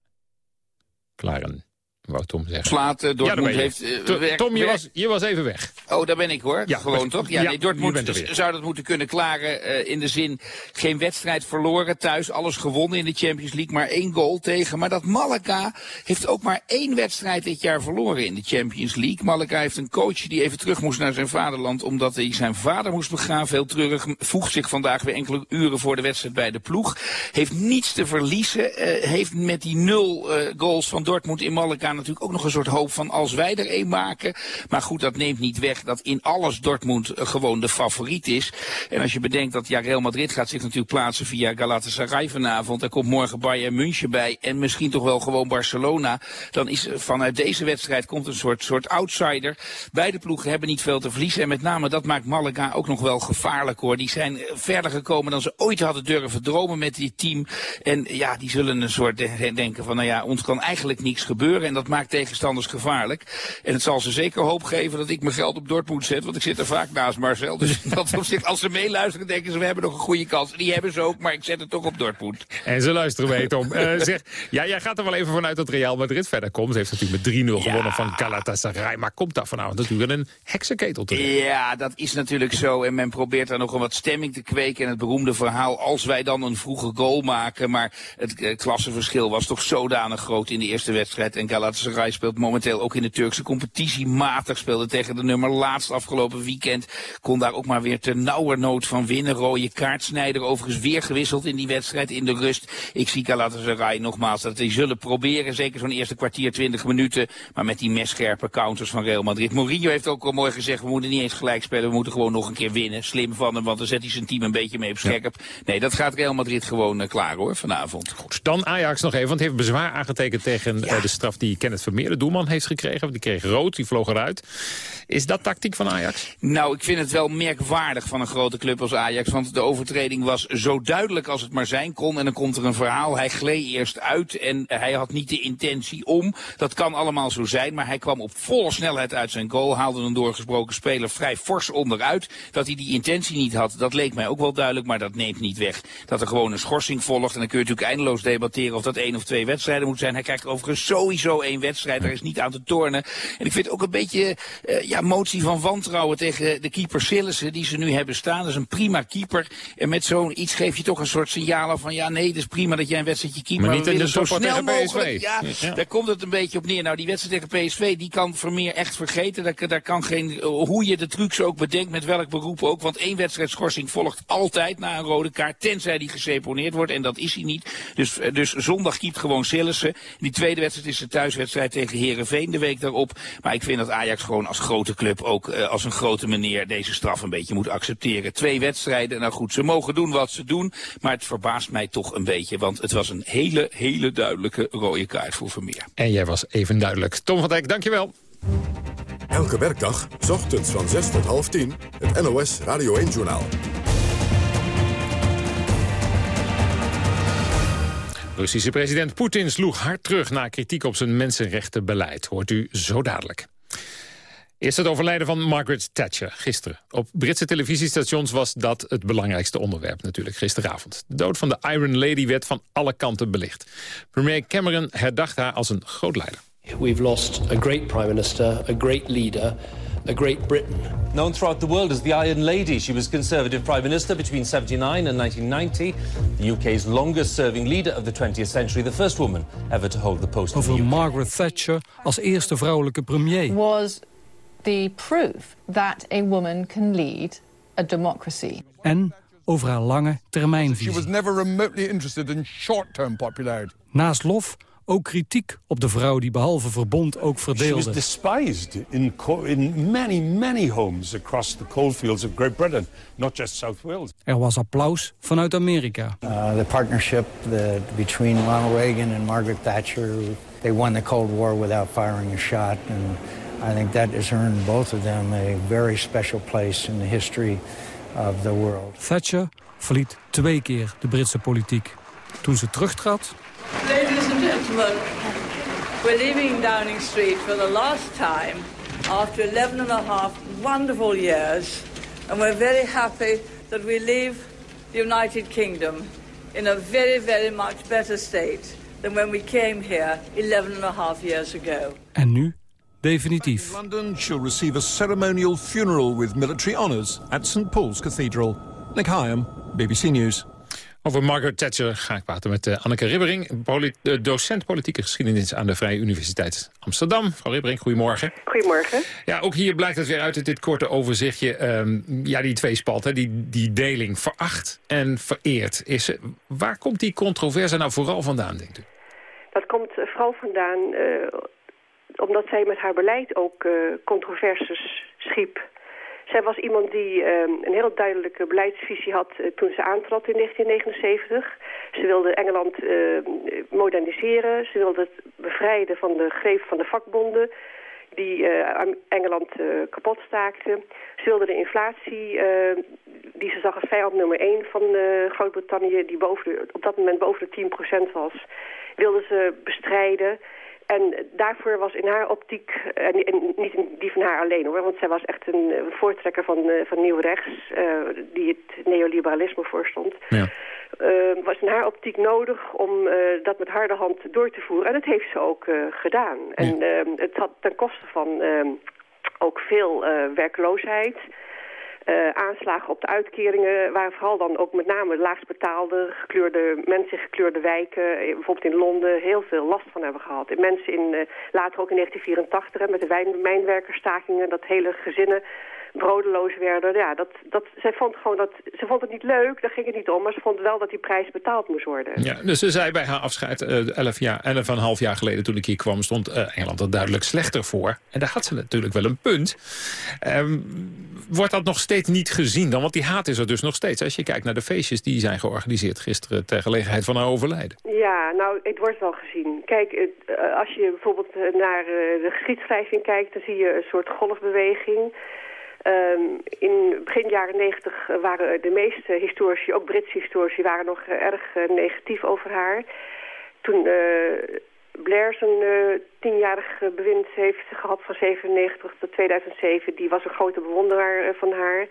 Klaren, wou Tom zeggen. Slaat, uh, Dortmund ja, heeft... Uh, werk, Tom, je, werk. Was, je was even weg. Oh, daar ben ik hoor. Ja, Gewoon toch? Ja, ja nee, Dortmund zou dat moeten kunnen klaren. Uh, in de zin, geen wedstrijd verloren thuis. Alles gewonnen in de Champions League. Maar één goal tegen. Maar dat Malaga heeft ook maar één wedstrijd dit jaar verloren in de Champions League. Malaga heeft een coach die even terug moest naar zijn vaderland. Omdat hij zijn vader moest begraven. Heel treurig. Voegt zich vandaag weer enkele uren voor de wedstrijd bij de ploeg. Heeft niets te verliezen. heeft met die nul goals van Dortmund in Malaga natuurlijk ook nog een soort hoop van als wij er één maken. Maar goed, dat neemt niet weg dat in alles Dortmund eh, gewoon de favoriet is. En als je bedenkt dat ja, Real Madrid gaat zich natuurlijk plaatsen via Galatasaray vanavond. Er komt morgen Bayern München bij en misschien toch wel gewoon Barcelona. Dan is vanuit deze wedstrijd komt een soort, soort outsider. Beide ploegen hebben niet veel te verliezen. En met name dat maakt Malaga ook nog wel gevaarlijk hoor. Die zijn eh, verder gekomen dan ze ooit hadden durven dromen met dit team. En ja, die zullen een soort denken van nou ja, ons kan eigenlijk niets gebeuren. En dat maakt tegenstanders gevaarlijk. En het zal ze zeker hoop geven dat ik mijn geld op Dortmund zet. Want ik zit er vaak naast Marcel. Dus dat opzicht, als ze meeluisteren denken ze we hebben nog een goede kans. Die hebben ze ook, maar ik zet het toch op Dortmund. En ze luisteren mee, Tom. Uh, zeg, ja, jij gaat er wel even vanuit dat Real Madrid verder komt. Ze heeft natuurlijk met 3-0 gewonnen van Galatasaray. Maar komt daar vanavond natuurlijk een heksenketel terecht. Ja, dat is natuurlijk zo. En men probeert daar nog een wat stemming te kweken. En het beroemde verhaal, als wij dan een vroege goal maken. Maar het uh, klassenverschil was toch zodanig groot in de eerste wedstrijd. En Galatasaray speelt momenteel ook in de Turkse competitie matig. Speelde tegen de nummer laatst afgelopen weekend. Kon daar ook maar weer ter nauwernood van winnen. Rode kaartsnijder overigens weer gewisseld in die wedstrijd in de rust. Ik zie Galatasaray nogmaals dat die zullen proberen. Zeker zo'n eerste kwartier, 20 minuten. Maar met die messcherpe counters van Real Madrid. Mourinho heeft ook al mooi gezegd, we moeten niet eens gelijk spelen. We moeten gewoon nog een keer winnen. Slim van hem, want dan zet hij zijn team een beetje mee op scherp. Nee, dat gaat Real Madrid gewoon uh, klaar hoor, vanavond. Goed, dan Ajax nog even, want heeft bezwaar aangetekend tegen ja. uh, de straf die Kenneth Vermeer, de doelman, heeft gekregen. Die kreeg rood, die vloog eruit. Is dat tactiek van Ajax? Nou, ik vind het wel merkwaardig van een grote club als Ajax. Want de overtreding was zo duidelijk als het maar zijn kon. En dan komt er een verhaal. Hij gleed eerst uit en hij had niet de intentie om. Dat kan allemaal zo zijn. Maar hij kwam op volle snelheid uit zijn goal. Haalde een doorgesproken speler vrij fors onderuit. Dat hij die intentie niet had, dat leek mij ook wel duidelijk. Maar dat neemt niet weg. Dat er gewoon een schorsing volgt. En dan kun je natuurlijk eindeloos debatteren of dat één of twee wedstrijden moet zijn. Hij krijgt overigens sowieso één wedstrijd. Daar is niet aan te tornen. En ik vind ook een beetje uh, ja, motie van wantrouwen tegen de keeper Sillissen die ze nu hebben staan. Dat is een prima keeper. En met zo'n iets geef je toch een soort signaal van ja nee, het is prima dat jij een wedstrijdje keeper. Maar niet in de zo snel PSV. mogelijk. Ja, ja, daar komt het een beetje op neer. Nou, die wedstrijd tegen PSV, die kan Vermeer echt vergeten. Daar, daar kan geen, uh, hoe je de trucs ook bedenkt, met welk beroep ook. Want één wedstrijdschorsing volgt altijd na een rode kaart, tenzij die geseponeerd wordt. En dat is hij niet. Dus, uh, dus zondag keept gewoon Sillissen. Die tweede wedstrijd is de thuiswedstrijd tegen Herenveen de week daarop. Maar ik vind dat Ajax gewoon als grote club ook uh, als een grote meneer deze straf een beetje moet accepteren. Twee wedstrijden, nou goed, ze mogen doen wat ze doen. Maar het verbaast mij toch een beetje, want het was een hele, hele duidelijke rode kaart voor Vermeer. En jij was even duidelijk. Tom van Dijk, dankjewel. Elke werkdag, s ochtends van 6 tot half 10, het NOS Radio 1-journaal. Russische president Poetin sloeg hard terug na kritiek op zijn mensenrechtenbeleid. Hoort u zo dadelijk. Eerst het overlijden van Margaret Thatcher gisteren. Op Britse televisiestations was dat het belangrijkste onderwerp natuurlijk gisteravond. De dood van de Iron Lady werd van alle kanten belicht. Premier Cameron herdacht haar als een groot leider. We've lost a great prime minister, a great leader, a great Britain. Known throughout the world as the Iron Lady, she was Conservative Prime Minister between 79 and 1990, the UK's longest-serving leader of the 20th century, the first woman ever to hold the post. Over Margaret Thatcher als eerste vrouwelijke premier. Was the proof that a woman can lead a democracy. En over haar lange termijnvisie. She was never remotely interested in short-term popularity. Naast lof ook kritiek op de vrouw die behalve verbond ook verdeelde. She was despised in, in many, many homes across the coalfields of Great Britain, not just South Wales. Er was applaus vanuit Amerika. Uh, the partnership the, between Ronald Reagan and Margaret Thatcher, they won the Cold War without firing a shot and I think that has earned both of them a very special place in the history of the world. Thatcher verliet twee keer de Britse politiek. Toen ze terugtrad... Ladies and gentlemen, we're leaving Downing Street for the last time after 11 and a half wonderful years. And we're very happy that we leave the United Kingdom in a very, very much better state than when we came here 11 and a half years ago. En nu definitief. London she'll receive a ceremonial funeral with military honours at St Paul's Cathedral. Nick Hyam, BBC News. Over Margaret Thatcher ga ik praten met uh, Anneke Ribbering, polit docent politieke geschiedenis aan de Vrije Universiteit Amsterdam. Mevrouw Ribbering, goedemorgen. Goedemorgen. Ja, ook hier blijkt het weer uit, uit dit korte overzichtje. Um, ja, die twee spalten, die, die deling veracht en vereerd. Is, waar komt die controverse nou vooral vandaan, denkt u? Dat komt vooral vandaan uh, omdat zij met haar beleid ook uh, controverses schiep. Zij was iemand die uh, een heel duidelijke beleidsvisie had uh, toen ze aantrad in 1979. Ze wilde Engeland moderniseren. Ze wilde het bevrijden van de greep van de vakbonden die Engeland kapot staakten. Ze wilde de inflatie, die ze zag als vijand nummer 1 van Groot-Brittannië... die boven op dat moment boven de 10% was, wilde ze bestrijden... En daarvoor was in haar optiek, en, niet die van haar alleen hoor, want zij was echt een, voortrekker van, van nieuw rechts, uh, die het neoliberalisme voorstond. Ja. Uh, was in haar optiek nodig om uh, dat met harde hand door te voeren. En dat heeft ze ook gedaan. En het had ten koste van ook veel werkloosheid. Uh, aanslagen op de uitkeringen waar vooral dan ook met name laagst betaalde gekleurde mensen gekleurde wijken, eh, bijvoorbeeld in Londen, heel veel last van hebben gehad. En mensen in, uh, later ook in 1984 hè, met de mijnwerkerstakingen, dat hele gezinnen brodeloos werden. Ja, dat, dat, zij vond gewoon dat, ze vond het niet leuk, daar ging het niet om, maar ze vond wel dat die prijs betaald moest worden. Ja, dus ze zei bij haar afscheid, uh, elf, jaar, elf en een half jaar geleden toen ik hier kwam, stond Engeland er duidelijk slechter voor. En daar had ze natuurlijk wel een punt. Um, wordt dat nog steeds niet gezien dan? Want die haat is er dus nog steeds. Als je kijkt naar de feestjes die zijn georganiseerd gisteren... ter gelegenheid van haar overlijden. Ja, nou, het wordt wel gezien. Kijk, eh, als je bijvoorbeeld eh, naar de geschiedschrijving kijkt... dan zie je een soort golfbeweging... Um, in begin jaren negentig waren de meeste historici, ook Britse historici, waren nog erg negatief over haar. Toen Blair zijn uh, tienjarig bewind heeft gehad van 97 tot 2007. Die was een grote bewonderaar uh, van haar.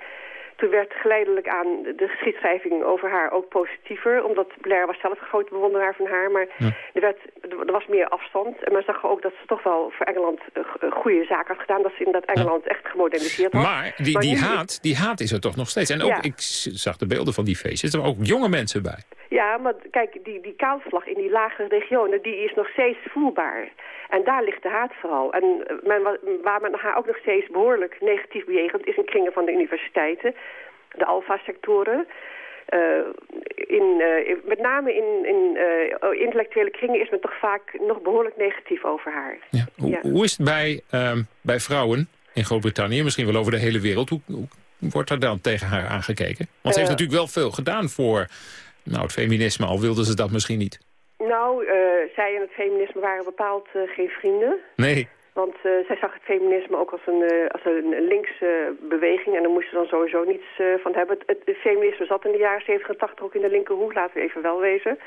Toen werd geleidelijk aan de geschiedschrijving over haar ook positiever. Omdat Blair was zelf een grote bewonderaar van haar. Maar er, werd, er was meer afstand. En men zag ook dat ze toch wel voor Engeland een goede zaak had gedaan. Dat ze in dat Engeland echt gemoderniseerd had. Maar die, die, haat, die haat is er toch nog steeds. En ook, ik zag de beelden van die feestjes. Er waren ook jonge mensen bij. Ja, maar kijk, die, die kaalslag in die lage regionen, die is nog steeds voelbaar. En daar ligt de haat vooral. En men, waar men haar ook nog steeds behoorlijk negatief bejegent... is in kringen van de universiteiten, de alfa-sectoren... Uh, in, uh, met name in, in uh, intellectuele kringen is men toch vaak nog behoorlijk negatief over haar. Ja. Hoe, hoe, is het bij, ehm, bij vrouwen in Groot-Brittannië, misschien wel over de hele wereld? Hoe, hoe, wordt er dan tegen haar aangekeken? Want ze heeft natuurlijk wel veel gedaan voor nou, het feminisme, al wilden ze dat misschien niet. Nou, uh, zij en het feminisme waren bepaald uh, geen vrienden. Nee. Want uh, zij zag het feminisme ook als een, als een linkse beweging. En daar moesten ze dan sowieso niets van hebben. Het, het, feminisme zat in de jaren 70 en 80 ook in de linkerhoek, laten we even wel wezen.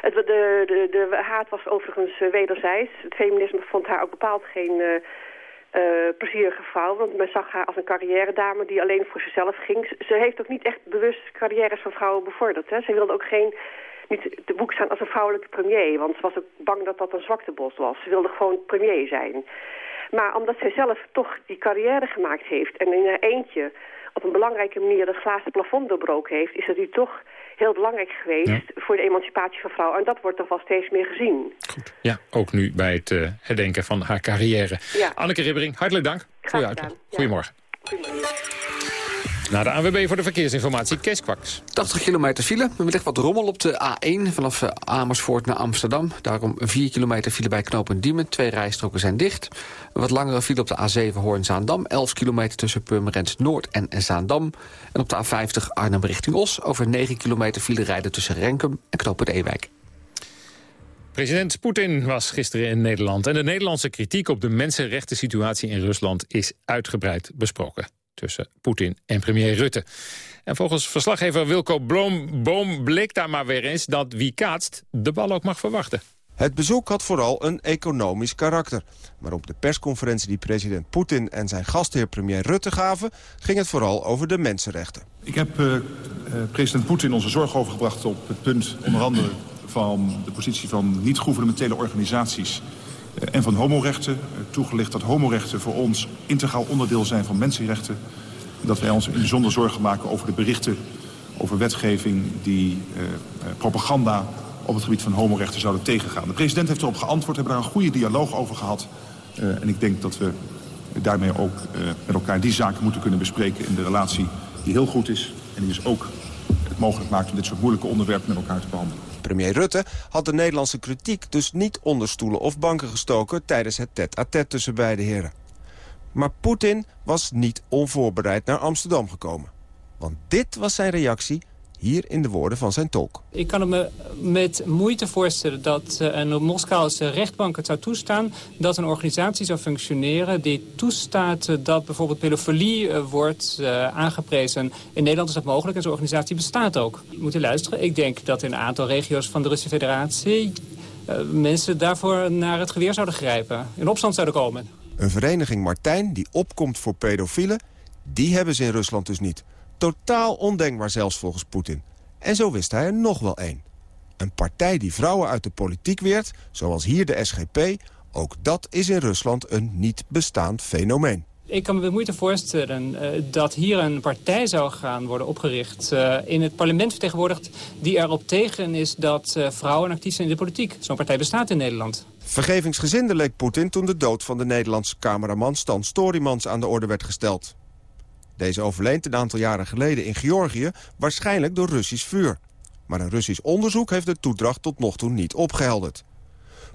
Het, de, de, de haat was overigens wederzijds. Het feminisme vond haar ook bepaald geen plezierige vrouw. Want men zag haar als een carrière dame die alleen voor zichzelf ging. Ze heeft ook niet echt bewust carrières van vrouwen bevorderd. Hè. Ze wilde ook geen, niet te boek staan als een vrouwelijke premier. Want ze was ook bang dat dat een zwaktebos was. Ze wilde gewoon premier zijn. Maar omdat zij zelf toch die carrière gemaakt heeft... en in haar eentje op een belangrijke manier het glazen plafond doorbroken heeft... is het nu toch heel belangrijk geweest voor de emancipatie van vrouwen. En dat wordt toch wel steeds meer gezien. Goed. Ja, ook nu bij het uh, herdenken van haar carrière. Ja. Anneke Ribbering, hartelijk dank voor je uitleg. Goedemorgen. Goedemorgen. Naar de ANWB voor de verkeersinformatie, Kees Kwaks. 80 kilometer file, met echt wat rommel op de A1 vanaf eh, Amersfoort naar Amsterdam. Daarom 4 kilometer file bij knooppunt Diemen. Twee rijstroken zijn dicht. Een wat langere file op de A7 Hoorn-Zaandam. 11 kilometer tussen Purmerend Noord en Zaandam. En op de A50 Arnhem richting Os. Over 9 kilometer file rijden tussen Renkum en knooppunt Ewijk. President Poetin was gisteren in Nederland. En de Nederlandse kritiek op de mensenrechten situatie in Rusland is uitgebreid besproken tussen Poetin en premier Rutte. En volgens verslaggever Wilco Boom, Boom bleek daar maar weer eens... dat wie kaatst de bal ook mag verwachten. Het bezoek had vooral een economisch karakter. Maar op de persconferentie die president Poetin en zijn gastheer premier Rutte gaven... ging het vooral over de mensenrechten. Ik heb uh, president Poetin onze zorg overgebracht op het punt... onder andere van de positie van niet-governementele organisaties eh, en van homorechten. Eh, toegelicht dat homorechten voor ons integraal onderdeel zijn van mensenrechten. Dat wij ons bijzonder zorgen maken over de berichten over wetgeving die uh, propaganda op het gebied van homorechten zouden tegengaan. De president heeft erop geantwoord, hebben daar een goede dialoog over gehad. Uh, en ik denk dat we daarmee ook uh, met elkaar die zaken moeten kunnen bespreken in de relatie die heel goed is. En die dus ook het mogelijk maakt om dit soort moeilijke onderwerpen met elkaar te behandelen. Premier Rutte had de Nederlandse kritiek dus niet onder stoelen of banken gestoken... tijdens het tête-à-tête tussen beide heren. Maar Poetin was niet onvoorbereid naar Amsterdam gekomen. Want dit was zijn reactie hier in de woorden van zijn tolk. Ik kan me met moeite voorstellen dat eh, een Moskouse rechtbank het zou toestaan... dat een organisatie zou functioneren die toestaat dat bijvoorbeeld pedofilie eh, wordt uh, aangeprezen. In Nederland is dat mogelijk en zo'n organisatie bestaat ook. We moeten luisteren. Ik denk dat in een aantal regio's van de Russische federatie... Mensen daarvoor naar het geweer zouden grijpen. In opstand zouden komen. Een vereniging Martijn die opkomt voor pedofielen... die hebben ze in Rusland dus niet... Totaal ondenkbaar zelfs volgens Poetin. En zo wist hij er nog wel één. Een partij die vrouwen uit de politiek weert, zoals hier de SGP... ook dat is in Rusland een niet bestaand fenomeen. Ik kan me met moeite voorstellen uh, dat hier een partij zou gaan worden opgericht... Uh, in het parlement vertegenwoordigd die erop tegen is dat uh, vrouwen actief zijn in de politiek. Zo'n partij bestaat in Nederland. Vergevingsgezinde leek Poetin toen de dood van de Nederlandse cameraman Stan Storymans aan de orde werd gesteld. Deze overleed een aantal jaren geleden in Georgië, waarschijnlijk door Russisch vuur. Maar een Russisch onderzoek heeft de toedracht tot nog toe niet opgehelderd.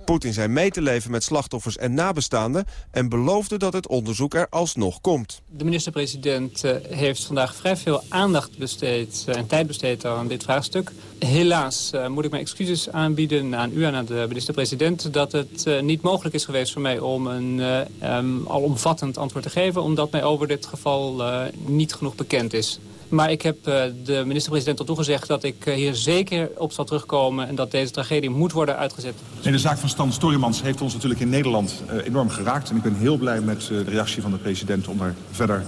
Poetin zei mee te leven met slachtoffers en nabestaanden... en beloofde dat het onderzoek er alsnog komt. De minister-president uh, heeft vandaag vrij veel aandacht besteed... Uh, en tijd besteed aan dit vraagstuk. Helaas uh, moet ik mijn excuses aanbieden aan u en aan de minister-president... dat het niet mogelijk is geweest voor mij om een um, alomvattend antwoord te geven... omdat mij over dit geval niet genoeg bekend is. Maar ik heb uh, de minister-president al toegezegd dat ik uh, hier zeker op zal terugkomen... en dat deze tragedie moet worden uitgezet. Nee, de zaak van Stan Storymans heeft ons natuurlijk in Nederland uh, enorm geraakt. En ik ben heel blij met de reactie van de president om er verder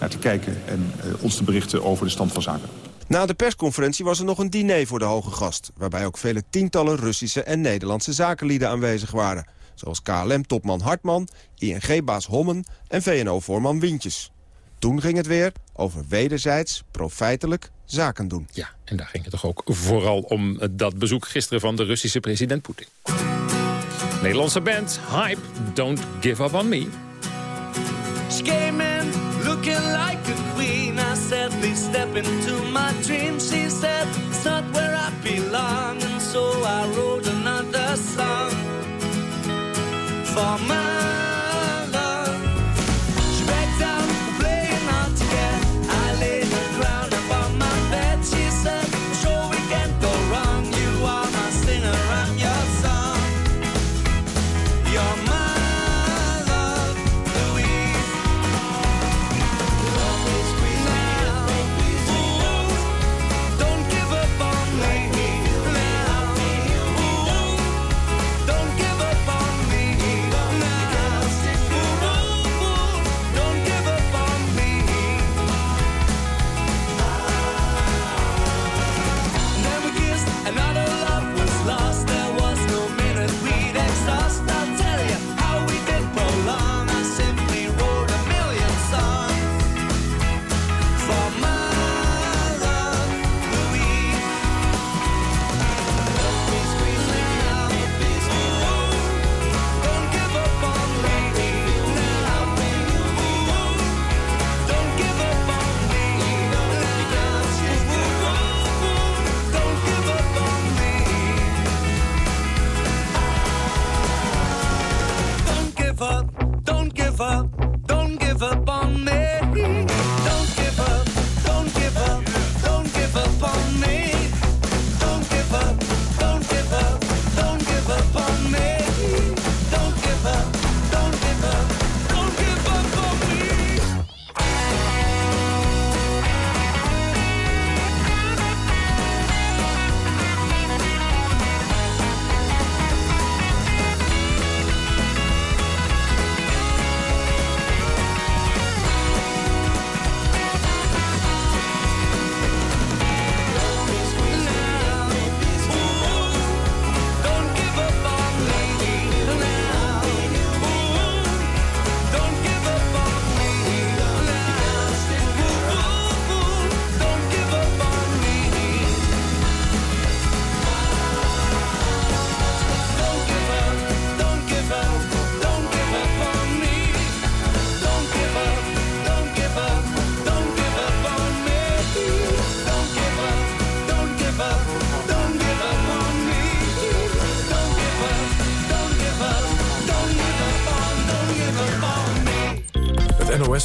naar te kijken... en ons te berichten over de stand van zaken. Na de persconferentie was er nog een diner voor de hoge gast... waarbij ook vele tientallen Russische en Nederlandse zakenlieden aanwezig waren. Zoals KLM-topman Hartman, ING-baas Hommen en VNO-voorman Wintjes. Toen ging het weer over wederzijds, profijtelijk zaken doen. Ja, en daar ging het toch ook vooral om dat bezoek gisteren van de Russische president Poetin. Nederlandse band, Hype, Don't Give Up On Me. She came in looking like a queen. I said, please step into my dream. She said, it's not where I belong. And so I wrote another song for my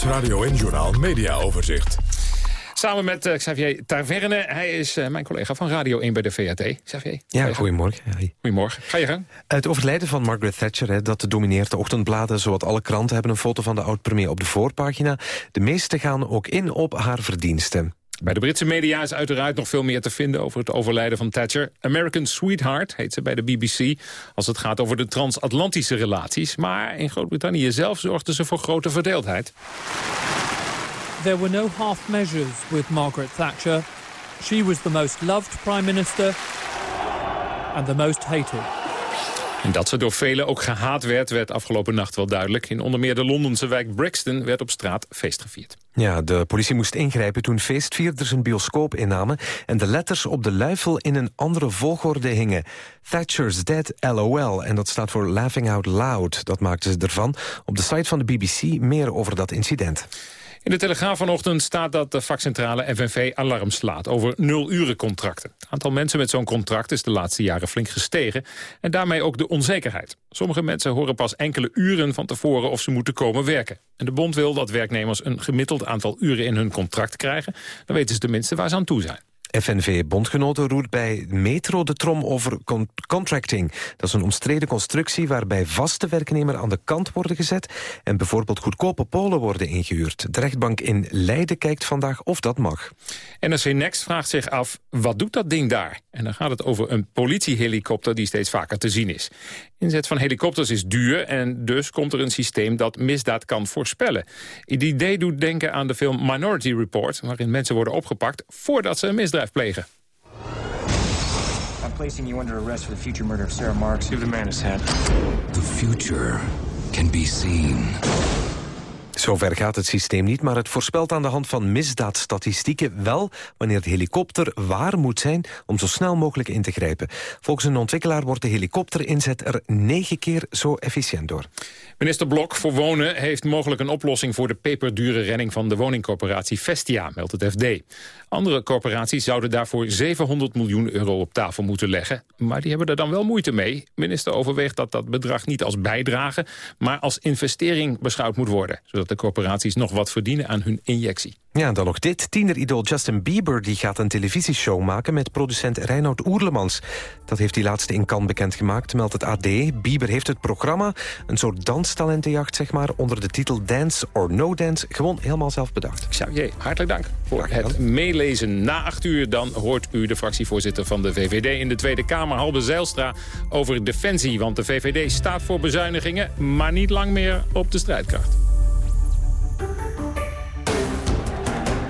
NOS Radio en Journal Media Overzicht. Samen met uh, Xavier Taverne. Hij is uh, mijn collega van Radio 1 bij de VRT. Xavier. Ja, goedemorgen. Goedemorgen. Ga je gang. Het overlijden van Margaret Thatcher, hè, dat domineert de ochtendbladen. Zowat alle kranten hebben een foto van de oud-premier op de voorpagina. De meeste gaan ook in op haar verdiensten. Bij de Britse media is uiteraard nog veel meer te vinden over het overlijden van Thatcher. American Sweetheart heet ze bij de BBC als het gaat over de transatlantische relaties. Maar in Groot-Brittannië zelf zorgde ze voor grote verdeeldheid. There were no half measures with Margaret Thatcher. She was the most loved prime minister and the most hated. En dat ze door velen ook gehaat werd, werd afgelopen nacht wel duidelijk. In onder meer de Londense wijk Brixton werd op straat feest gevierd. Ja, de politie moest ingrijpen toen feestvierders een bioscoop innamen... en de letters op de luifel in een andere volgorde hingen. Thatcher's Dead LOL, en dat staat voor Laughing Out Loud. Dat maakten ze ervan. Op de site van de BBC meer over dat incident. In de Telegraaf vanochtend staat dat de vakcentrale FNV alarm slaat over nulurencontracten. Het aantal mensen met zo'n contract is de laatste jaren flink gestegen en daarmee ook de onzekerheid. Sommige mensen horen pas enkele uren van tevoren of ze moeten komen werken. En de bond wil dat werknemers een gemiddeld aantal uren in hun contract krijgen. Dan weten ze tenminste waar ze aan toe zijn. FNV-bondgenoten roert bij Metro de trom over contracting. Dat is een omstreden constructie waarbij vaste werknemers aan de kant worden gezet... en bijvoorbeeld goedkope polen worden ingehuurd. De rechtbank in Leiden kijkt vandaag of dat mag. NRC Next vraagt zich af, wat doet dat ding daar? En dan gaat het over een politiehelikopter die steeds vaker te zien is. Inzet van helikopters is duur en dus komt er een systeem dat misdaad kan voorspellen. Het idee doet denken aan de film Minority Report... waarin mensen worden opgepakt voordat ze een misdrijf plegen. I'm placing you under arrest for the future murder of Sarah Marks. Give the man his head. The future can be seen. Zover gaat het systeem niet, maar het voorspelt aan de hand van misdaadstatistieken wel wanneer de helikopter waar moet zijn om zo snel mogelijk in te grijpen. Volgens een ontwikkelaar wordt de helikopterinzet er negen keer zo efficiënt door. Minister Blok voor Wonen heeft mogelijk een oplossing voor de peperdure redding van de woningcorporatie Vestia, meldt het FD. Andere corporaties zouden daarvoor 700 miljoen euro op tafel moeten leggen, maar die hebben er dan wel moeite mee. Minister overweegt dat dat bedrag niet als bijdrage, maar als investering beschouwd moet worden, zodat de corporaties nog wat verdienen aan hun injectie. Ja, dan nog dit. Tieneridool Justin Bieber die gaat een televisieshow maken... met producent Reinoud Oerlemans. Dat heeft hij laatst in Cannes bekendgemaakt, meldt het AD. Bieber heeft het programma, een soort danstalentenjacht zeg maar... onder de titel Dance or No Dance, gewoon helemaal zelf bedacht. Xavier, hartelijk dank voor het meelezen. Na acht uur dan hoort u de fractievoorzitter van de VVD in de Tweede Kamer... Halbe Zijlstra over defensie, want de VVD staat voor bezuinigingen... maar niet lang meer op de strijdkracht.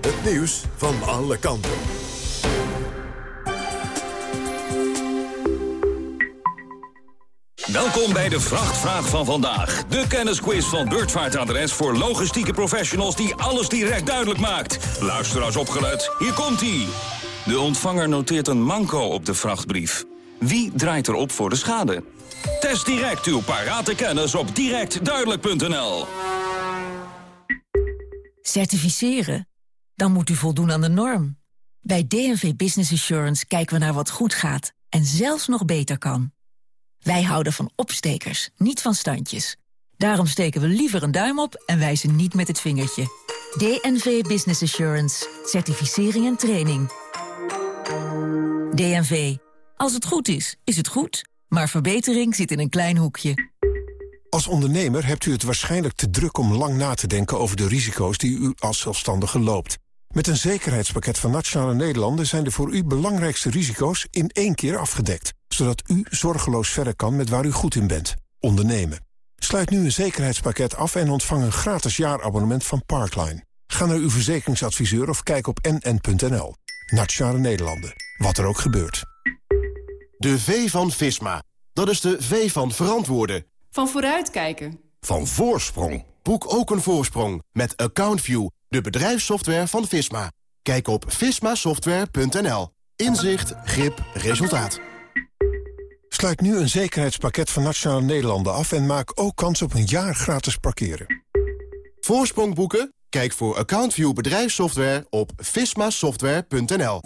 Het nieuws van alle kanten. Welkom bij de Vrachtvraag van vandaag. De kennisquiz van Beurtvaartadres voor logistieke professionals... die alles direct duidelijk maakt. Luisteraars opgelet, hier komt-ie. De ontvanger noteert een manco op de vrachtbrief. Wie draait erop voor de schade? Test direct uw parate kennis op directduidelijk.nl. Certificeren? Dan moet u voldoen aan de norm. Bij DNV Business Assurance kijken we naar wat goed gaat en zelfs nog beter kan. Wij houden van opstekers, niet van standjes. Daarom steken we liever een duim op en wijzen niet met het vingertje. DNV Business Assurance. Certificering en training. DNV. Als het goed is, is het goed. Maar verbetering zit in een klein hoekje. Als ondernemer hebt u het waarschijnlijk te druk om lang na te denken over de risico's die u als zelfstandige loopt. Met een zekerheidspakket van Nationale Nederlanden zijn de voor u belangrijkste risico's in één keer afgedekt. Zodat u zorgeloos verder kan met waar u goed in bent. Ondernemen. Sluit nu een zekerheidspakket af en ontvang een gratis jaarabonnement van Parkline. Ga naar uw verzekeringsadviseur of kijk op nn.nl. Nationale Nederlanden. Wat er ook gebeurt. De V van Visma. Dat is de V van verantwoorden. Van vooruitkijken. Van voorsprong. Boek ook een voorsprong met AccountView, de bedrijfssoftware van Visma. Kijk op vismasoftware.nl. Inzicht, grip, resultaat. Sluit nu een zekerheidspakket van Nationale Nederlanden af... en maak ook kans op een jaar gratis parkeren. Voorsprong boeken? Kijk voor AccountView bedrijfssoftware op vismasoftware.nl.